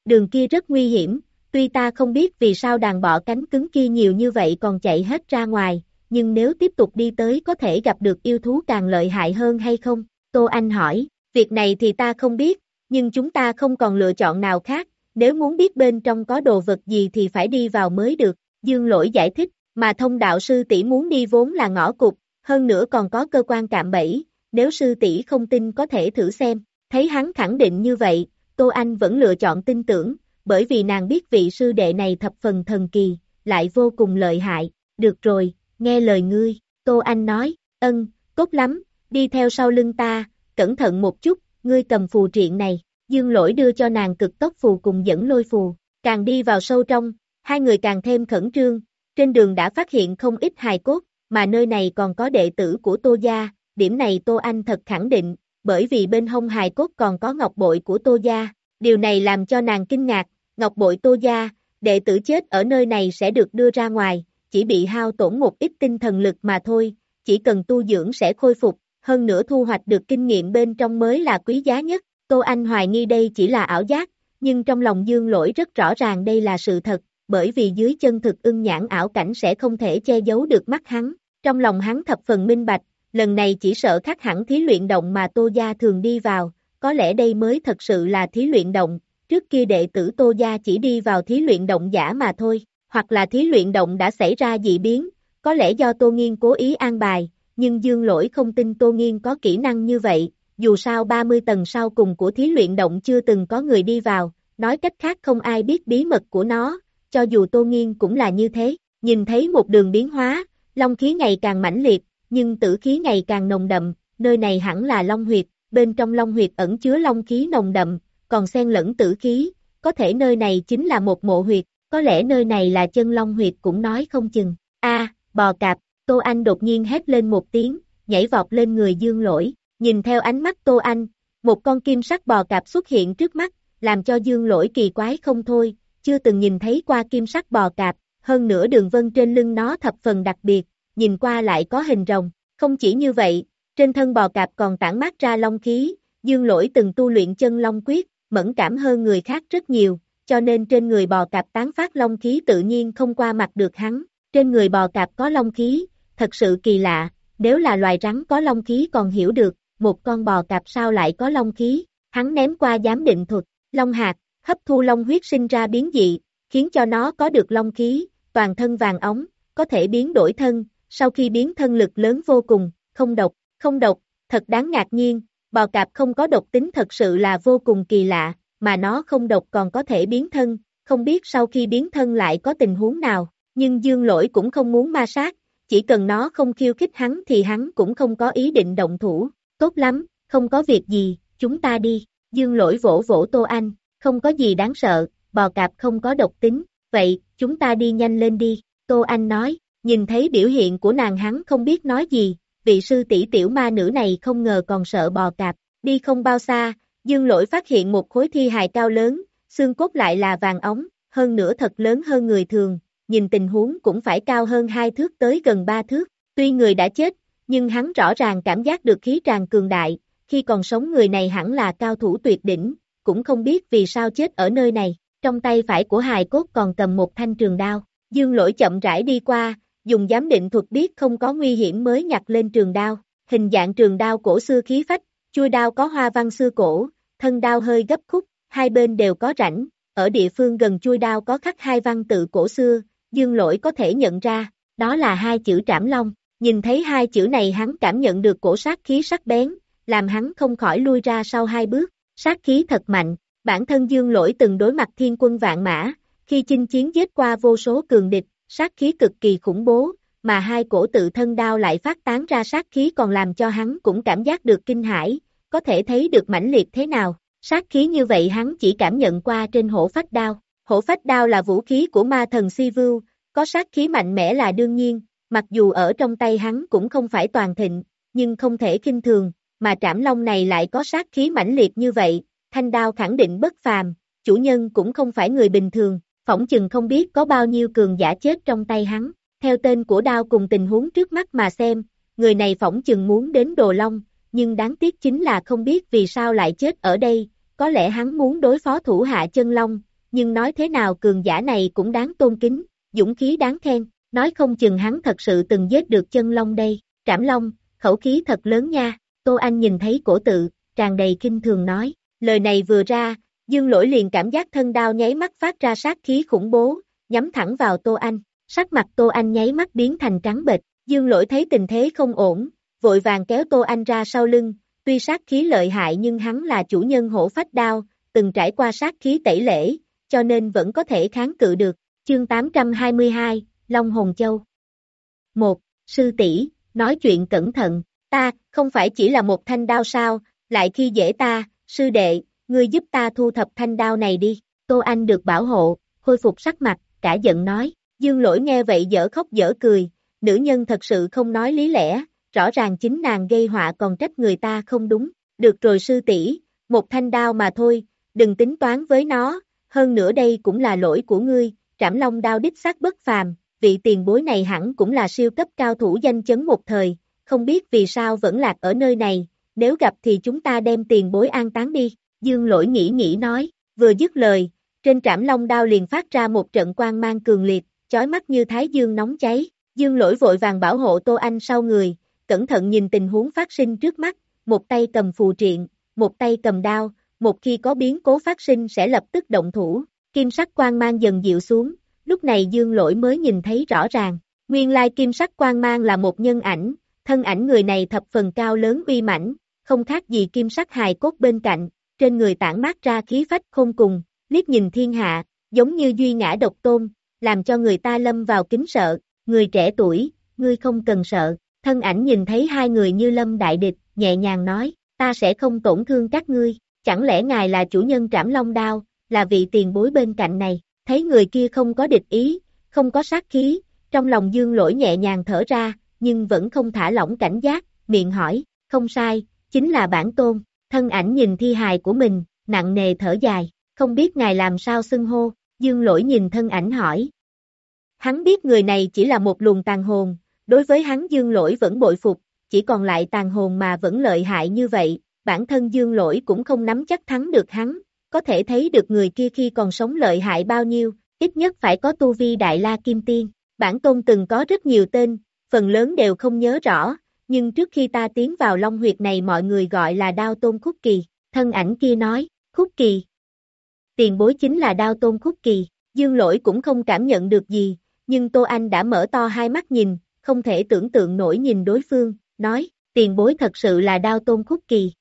Đường kia rất nguy hiểm, tuy ta không biết vì sao đàn bọ cánh cứng kia nhiều như vậy còn chạy hết ra ngoài, nhưng nếu tiếp tục đi tới có thể gặp được yêu thú càng lợi hại hơn hay không? Tô Anh hỏi, việc này thì ta không biết, nhưng chúng ta không còn lựa chọn nào khác, nếu muốn biết bên trong có đồ vật gì thì phải đi vào mới được, Dương Lỗi giải thích, mà thông đạo sư tỷ muốn đi vốn là ngõ cục, hơn nữa còn có cơ quan cạm bẫy, nếu sư tỷ không tin có thể thử xem, thấy hắn khẳng định như vậy, Tô Anh vẫn lựa chọn tin tưởng, bởi vì nàng biết vị sư đệ này thập phần thần kỳ, lại vô cùng lợi hại, được rồi, nghe lời ngươi, Tô Anh nói, ân, tốt lắm, đi theo sau lưng ta, cẩn thận một chút, ngươi cầm phù triện này, dương lỗi đưa cho nàng cực tốc phù cùng dẫn lôi phù, càng đi vào sâu trong, hai người càng thêm khẩn trương, trên đường đã phát hiện không ít hài cốt, mà nơi này còn có đệ tử của Tô Gia, điểm này Tô Anh thật khẳng định, bởi vì bên hông hài cốt còn có ngọc bội của Tô Gia, điều này làm cho nàng kinh ngạc, ngọc bội Tô Gia, đệ tử chết ở nơi này sẽ được đưa ra ngoài, chỉ bị hao tổn một ít tinh thần lực mà thôi, chỉ cần tu dưỡng sẽ khôi phục, hơn nữa thu hoạch được kinh nghiệm bên trong mới là quý giá nhất. Tô Anh hoài nghi đây chỉ là ảo giác, nhưng trong lòng dương lỗi rất rõ ràng đây là sự thật, bởi vì dưới chân thực ưng nhãn ảo cảnh sẽ không thể che giấu được mắt hắn. Trong lòng hắn thập phần minh bạch, lần này chỉ sợ khác hẳn thí luyện động mà Tô Gia thường đi vào, có lẽ đây mới thật sự là thí luyện động, trước kia đệ tử Tô Gia chỉ đi vào thí luyện động giả mà thôi, hoặc là thí luyện động đã xảy ra dị biến, có lẽ do Tô Nghiên cố ý an bài, nhưng Dương Lỗi không tin Tô Nghiên có kỹ năng như vậy, dù sao 30 tầng sau cùng của thí luyện động chưa từng có người đi vào, nói cách khác không ai biết bí mật của nó, cho dù Tô Nghiên cũng là như thế, nhìn thấy một đường biến hóa, long khí ngày càng mãnh liệt, nhưng tử khí ngày càng nồng đậm, nơi này hẳn là long huyệt, bên trong long huyệt ẩn chứa long khí nồng đậm, còn xen lẫn tử khí, có thể nơi này chính là một mộ huyệt, có lẽ nơi này là chân long huyệt cũng nói không chừng. A, bò cạp, Tô Anh đột nhiên hét lên một tiếng, nhảy vọt lên người dương lỗi, nhìn theo ánh mắt Tô Anh, một con kim sắc bò cạp xuất hiện trước mắt, làm cho dương lỗi kỳ quái không thôi, chưa từng nhìn thấy qua kim sắc bò cạp, hơn nữa đường vân trên lưng nó thập phần đặc biệt, nhìn qua lại có hình rồng, không chỉ như vậy, trên thân bò cạp còn tản mát ra long khí, dương lỗi từng tu luyện chân long quyết, mẫn cảm hơn người khác rất nhiều, cho nên trên người bò cạp tán phát long khí tự nhiên không qua mặt được hắn, trên người bò cạp có long khí, thật sự kỳ lạ, nếu là loài rắn có long khí còn hiểu được, một con bò cạp sao lại có long khí, hắn ném qua giám định thuật, long hạt, hấp thu long huyết sinh ra biến dị, khiến cho nó có được long khí, toàn thân vàng ống, có thể biến đổi thân, sau khi biến thân lực lớn vô cùng, không độc, không độc, thật đáng ngạc nhiên, bò cạp không có độc tính thật sự là vô cùng kỳ lạ, mà nó không độc còn có thể biến thân, không biết sau khi biến thân lại có tình huống nào, nhưng dương lỗi cũng không muốn ma sát, chỉ cần nó không khiêu khích hắn thì hắn cũng không có ý định động thủ, tốt lắm, không có việc gì, chúng ta đi, dương lỗi vỗ vỗ Tô Anh, không có gì đáng sợ, bò cạp không có độc tính, vậy, chúng ta đi nhanh lên đi, Tô Anh nói, nhìn thấy biểu hiện của nàng hắn không biết nói gì, vị sư tỷ tiểu ma nữ này không ngờ còn sợ bò cạp, đi không bao xa, dương lỗi phát hiện một khối thi hài cao lớn, xương cốt lại là vàng ống, hơn nữa thật lớn hơn người thường, nhìn tình huống cũng phải cao hơn hai thước tới gần ba thước, tuy người đã chết, nhưng hắn rõ ràng cảm giác được khí tràn cường đại, khi còn sống người này hẳn là cao thủ tuyệt đỉnh, cũng không biết vì sao chết ở nơi này, trong tay phải của hài cốt còn cầm một thanh trường đao, dương lỗi chậm rãi đi qua, dùng giám định thuật biết không có nguy hiểm mới nhặt lên trường đao, hình dạng trường đao cổ xưa khí phách, chui đao có hoa văn xưa cổ, thân đao hơi gấp khúc, hai bên đều có rãnh, ở địa phương gần chui đao có khắc hai văn tự cổ xưa, dương lỗi có thể nhận ra, đó là hai chữ trảm long, nhìn thấy hai chữ này hắn cảm nhận được cổ sát khí sắc bén, làm hắn không khỏi lui ra sau hai bước, sát khí thật mạnh, bản thân dương lỗi từng đối mặt thiên quân vạn mã, khi chinh chiến giết qua vô số cường địch, sát khí cực kỳ khủng bố, mà hai cổ tự thân đao lại phát tán ra sát khí còn làm cho hắn cũng cảm giác được kinh hãi, có thể thấy được mãnh liệt thế nào, sát khí như vậy hắn chỉ cảm nhận qua trên hổ phách đao. Hổ phách đao là vũ khí của ma thần Si Vưu, có sát khí mạnh mẽ là đương nhiên, mặc dù ở trong tay hắn cũng không phải toàn thịnh, nhưng không thể kinh thường, mà trảm long này lại có sát khí mãnh liệt như vậy, thanh đao khẳng định bất phàm, chủ nhân cũng không phải người bình thường, phỏng chừng không biết có bao nhiêu cường giả chết trong tay hắn, theo tên của đao cùng tình huống trước mắt mà xem, người này phỏng chừng muốn đến đồ long, nhưng đáng tiếc chính là không biết vì sao lại chết ở đây, có lẽ hắn muốn đối phó thủ hạ chân long, nhưng nói thế nào cường giả này cũng đáng tôn kính, dũng khí đáng khen, nói không chừng hắn thật sự từng giết được chân long đây, trảm long, khẩu khí thật lớn nha, Tô Anh nhìn thấy cổ tự, tràn đầy kinh thường nói, lời này vừa ra, dương lỗi liền cảm giác thân đao nháy mắt phát ra sát khí khủng bố, nhắm thẳng vào Tô Anh, sắc mặt Tô Anh nháy mắt biến thành trắng bệch, dương lỗi thấy tình thế không ổn, vội vàng kéo Tô Anh ra sau lưng, tuy sát khí lợi hại nhưng hắn là chủ nhân hổ phách đao, từng trải qua sát khí tẩy lễ, cho nên vẫn có thể kháng cự được. Chương 822, Long Hồn Châu 1. Sư tỷ nói chuyện cẩn thận, ta, không phải chỉ là một thanh đao sao, lại khi dễ ta, sư đệ, ngươi giúp ta thu thập thanh đao này đi, Tô Anh được bảo hộ, khôi phục sắc mặt, cả giận nói, dương lỗi nghe vậy dở khóc dở cười, nữ nhân thật sự không nói lý lẽ, rõ ràng chính nàng gây họa còn trách người ta không đúng, được rồi sư tỷ một thanh đao mà thôi, đừng tính toán với nó, hơn nữa đây cũng là lỗi của ngươi, trảm long đao đích xác bất phàm, vị tiền bối này hẳn cũng là siêu cấp cao thủ danh chấn một thời, không biết vì sao vẫn lạc ở nơi này, nếu gặp thì chúng ta đem tiền bối an táng đi, dương lỗi nghĩ nghĩ nói, vừa dứt lời, trên trảm long đao liền phát ra một trận quang mang cường liệt, chói mắt như thái dương nóng cháy, dương lỗi vội vàng bảo hộ Tô Anh sau người, cẩn thận nhìn tình huống phát sinh trước mắt, một tay cầm phù triện, một tay cầm đao, một khi có biến cố phát sinh sẽ lập tức động thủ, kim sắc quang mang dần dịu xuống, lúc này dương lỗi mới nhìn thấy rõ ràng, nguyên lai kim sắc quang mang là một nhân ảnh, thân ảnh người này thập phần cao lớn uy mãnh, không khác gì kim sắc hài cốt bên cạnh, trên người tản mát ra khí phách khôn cùng, liếc nhìn thiên hạ, giống như duy ngã độc tôn, làm cho người ta lâm vào kính sợ, người trẻ tuổi, ngươi không cần sợ, thân ảnh nhìn thấy hai người như lâm đại địch, nhẹ nhàng nói, ta sẽ không tổn thương các ngươi, chẳng lẽ ngài là chủ nhân trảm long đao, là vị tiền bối bên cạnh này, thấy người kia không có địch ý, không có sát khí, trong lòng dương lỗi nhẹ nhàng thở ra, nhưng vẫn không thả lỏng cảnh giác, miệng hỏi, không sai, chính là bản tôn, thân ảnh nhìn thi hài của mình, nặng nề thở dài, không biết ngài làm sao xưng hô, dương lỗi nhìn thân ảnh hỏi. Hắn biết người này chỉ là một luồng tàn hồn, đối với hắn dương lỗi vẫn bội phục, chỉ còn lại tàn hồn mà vẫn lợi hại như vậy, bản thân dương lỗi cũng không nắm chắc thắng được hắn, có thể thấy được người kia khi còn sống lợi hại bao nhiêu, ít nhất phải có tu vi đại la kim tiên. Bản tôn từng có rất nhiều tên, phần lớn đều không nhớ rõ, nhưng trước khi ta tiến vào long huyệt này mọi người gọi là đao tôn khúc kỳ, thân ảnh kia nói, khúc kỳ. Tiền bối chính là đao tôn khúc kỳ, dương lỗi cũng không cảm nhận được gì, nhưng Tô Anh đã mở to hai mắt nhìn, không thể tưởng tượng nổi nhìn đối phương, nói, tiền bối thật sự là đao tôn khúc kỳ.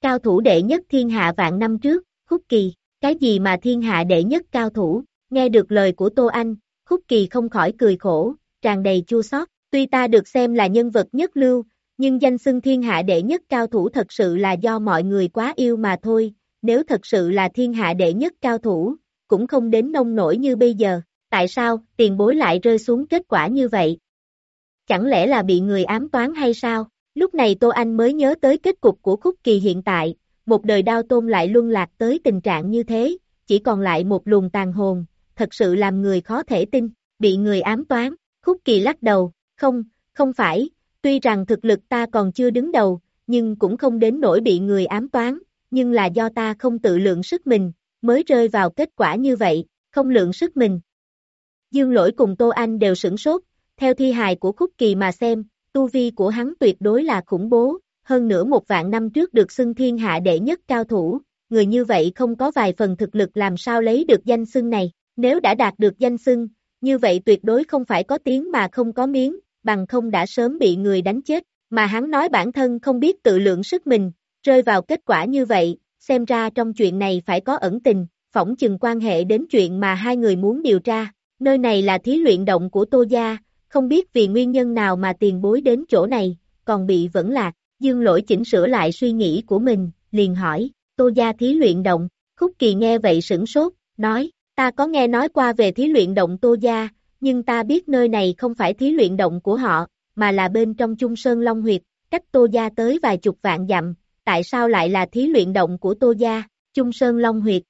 Cao thủ đệ nhất thiên hạ vạn năm trước, khúc kỳ, cái gì mà thiên hạ đệ nhất cao thủ, nghe được lời của Tô Anh, khúc kỳ không khỏi cười khổ, tràn đầy chua xót. tuy ta được xem là nhân vật nhất lưu, nhưng danh xưng thiên hạ đệ nhất cao thủ thật sự là do mọi người quá yêu mà thôi, nếu thật sự là thiên hạ đệ nhất cao thủ, cũng không đến nông nổi như bây giờ, tại sao tiền bối lại rơi xuống kết quả như vậy? Chẳng lẽ là bị người ám toán hay sao? Lúc này Tô Anh mới nhớ tới kết cục của khúc kỳ hiện tại, một đời đao tôn lại luân lạc tới tình trạng như thế, chỉ còn lại một luồng tàn hồn, thật sự làm người khó thể tin, bị người ám toán, khúc kỳ lắc đầu, không, không phải, tuy rằng thực lực ta còn chưa đứng đầu, nhưng cũng không đến nỗi bị người ám toán, nhưng là do ta không tự lượng sức mình, mới rơi vào kết quả như vậy, không lượng sức mình. Dương lỗi cùng Tô Anh đều sửng sốt, theo thi hài của khúc kỳ mà xem, tu vi của hắn tuyệt đối là khủng bố, hơn nữa một vạn năm trước được xưng thiên hạ đệ nhất cao thủ, người như vậy không có vài phần thực lực làm sao lấy được danh xưng này, nếu đã đạt được danh xưng, như vậy tuyệt đối không phải có tiếng mà không có miếng, bằng không đã sớm bị người đánh chết, mà hắn nói bản thân không biết tự lượng sức mình, rơi vào kết quả như vậy, xem ra trong chuyện này phải có ẩn tình, phỏng chừng quan hệ đến chuyện mà hai người muốn điều tra, nơi này là thí luyện động của Tô Gia, không biết vì nguyên nhân nào mà tiền bối đến chỗ này, còn bị vẫn lạc, dương lỗi chỉnh sửa lại suy nghĩ của mình, liền hỏi, Tô Gia thí luyện động, Khúc Kỳ nghe vậy sửng sốt, nói, ta có nghe nói qua về thí luyện động Tô Gia, nhưng ta biết nơi này không phải thí luyện động của họ, mà là bên trong Trung Sơn Long Huyệt, cách Tô Gia tới vài chục vạn dặm, tại sao lại là thí luyện động của Tô Gia, Trung Sơn Long Huyệt?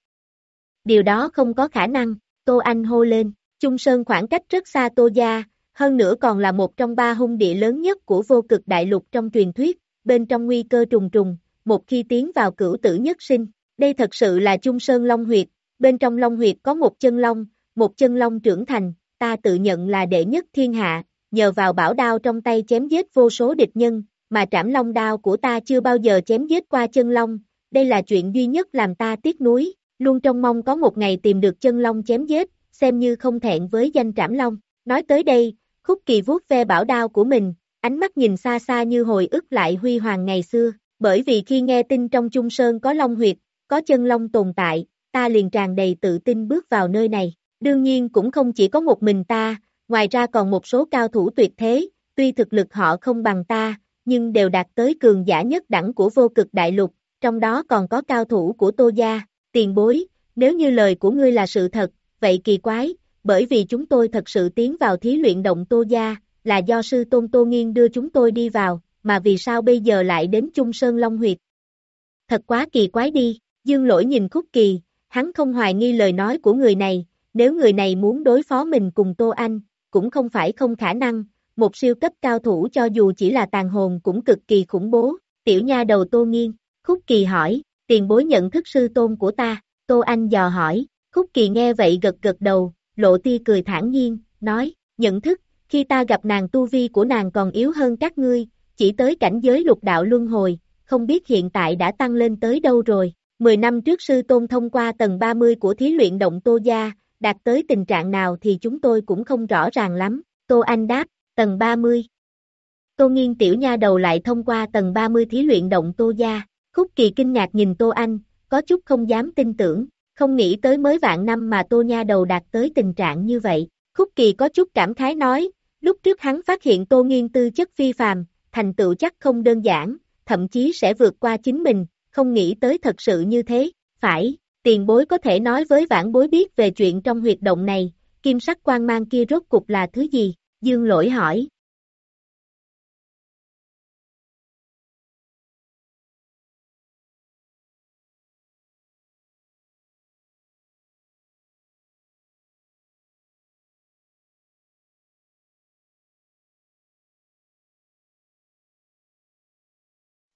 Điều đó không có khả năng, Tô Anh hô lên, Trung Sơn khoảng cách rất xa Tô Gia, hơn nữa còn là một trong ba hung địa lớn nhất của vô cực đại lục trong truyền thuyết, bên trong nguy cơ trùng trùng, một khi tiến vào cửu tử nhất sinh. Đây thật sự là Trung Sơn Long Huyệt, bên trong Long Huyệt có một chân long, một chân long trưởng thành, ta tự nhận là đệ nhất thiên hạ, nhờ vào bảo đao trong tay chém giết vô số địch nhân, mà trảm long đao của ta chưa bao giờ chém giết qua chân long, đây là chuyện duy nhất làm ta tiếc nuối, luôn trong mong có một ngày tìm được chân long chém giết, xem như không thẹn với danh trảm long. Nói tới đây, khúc kỳ vuốt ve bảo đao của mình, ánh mắt nhìn xa xa như hồi ức lại huy hoàng ngày xưa, bởi vì khi nghe tin trong Trung Sơn có long huyệt, có chân long tồn tại, ta liền tràn đầy tự tin bước vào nơi này. Đương nhiên cũng không chỉ có một mình ta, ngoài ra còn một số cao thủ tuyệt thế, tuy thực lực họ không bằng ta, nhưng đều đạt tới cường giả nhất đẳng của vô cực đại lục, trong đó còn có cao thủ của Tô Gia, tiền bối, nếu như lời của ngươi là sự thật, vậy kỳ quái, bởi vì chúng tôi thật sự tiến vào thí luyện động Tô Gia, là do sư Tôn Tô Nghiên đưa chúng tôi đi vào, mà vì sao bây giờ lại đến Trung Sơn Long Huyệt? Thật quá kỳ quái đi, dương lỗi nhìn khúc kỳ, hắn không hoài nghi lời nói của người này, nếu người này muốn đối phó mình cùng Tô Anh, cũng không phải không khả năng, một siêu cấp cao thủ cho dù chỉ là tàn hồn cũng cực kỳ khủng bố, tiểu nha đầu Tô Nghiên, khúc kỳ hỏi, tiền bối nhận thức sư tôn của ta, Tô Anh dò hỏi, khúc kỳ nghe vậy gật gật đầu, lộ ti cười thản nhiên, nói, nhận thức, khi ta gặp nàng tu vi của nàng còn yếu hơn các ngươi, chỉ tới cảnh giới lục đạo luân hồi, không biết hiện tại đã tăng lên tới đâu rồi. Mười năm trước sư tôn thông qua tầng 30 của thí luyện động Tô Gia, đạt tới tình trạng nào thì chúng tôi cũng không rõ ràng lắm. Tô Anh đáp, tầng 30. Tô Nghiên tiểu nha đầu lại thông qua tầng 30 thí luyện động Tô Gia. Khúc Kỳ kinh ngạc nhìn Tô Anh, có chút không dám tin tưởng không nghĩ tới mới vạn năm mà tô nha đầu đạt tới tình trạng như vậy. Khúc kỳ có chút cảm khái nói, lúc trước hắn phát hiện tô nghiên tư chất phi phàm, thành tựu chắc không đơn giản, thậm chí sẽ vượt qua chính mình, không nghĩ tới thật sự như thế, phải, tiền bối có thể nói với vãn bối biết về chuyện trong huyệt động này, kim sắc quan mang kia rốt cục là thứ gì, dương lỗi hỏi.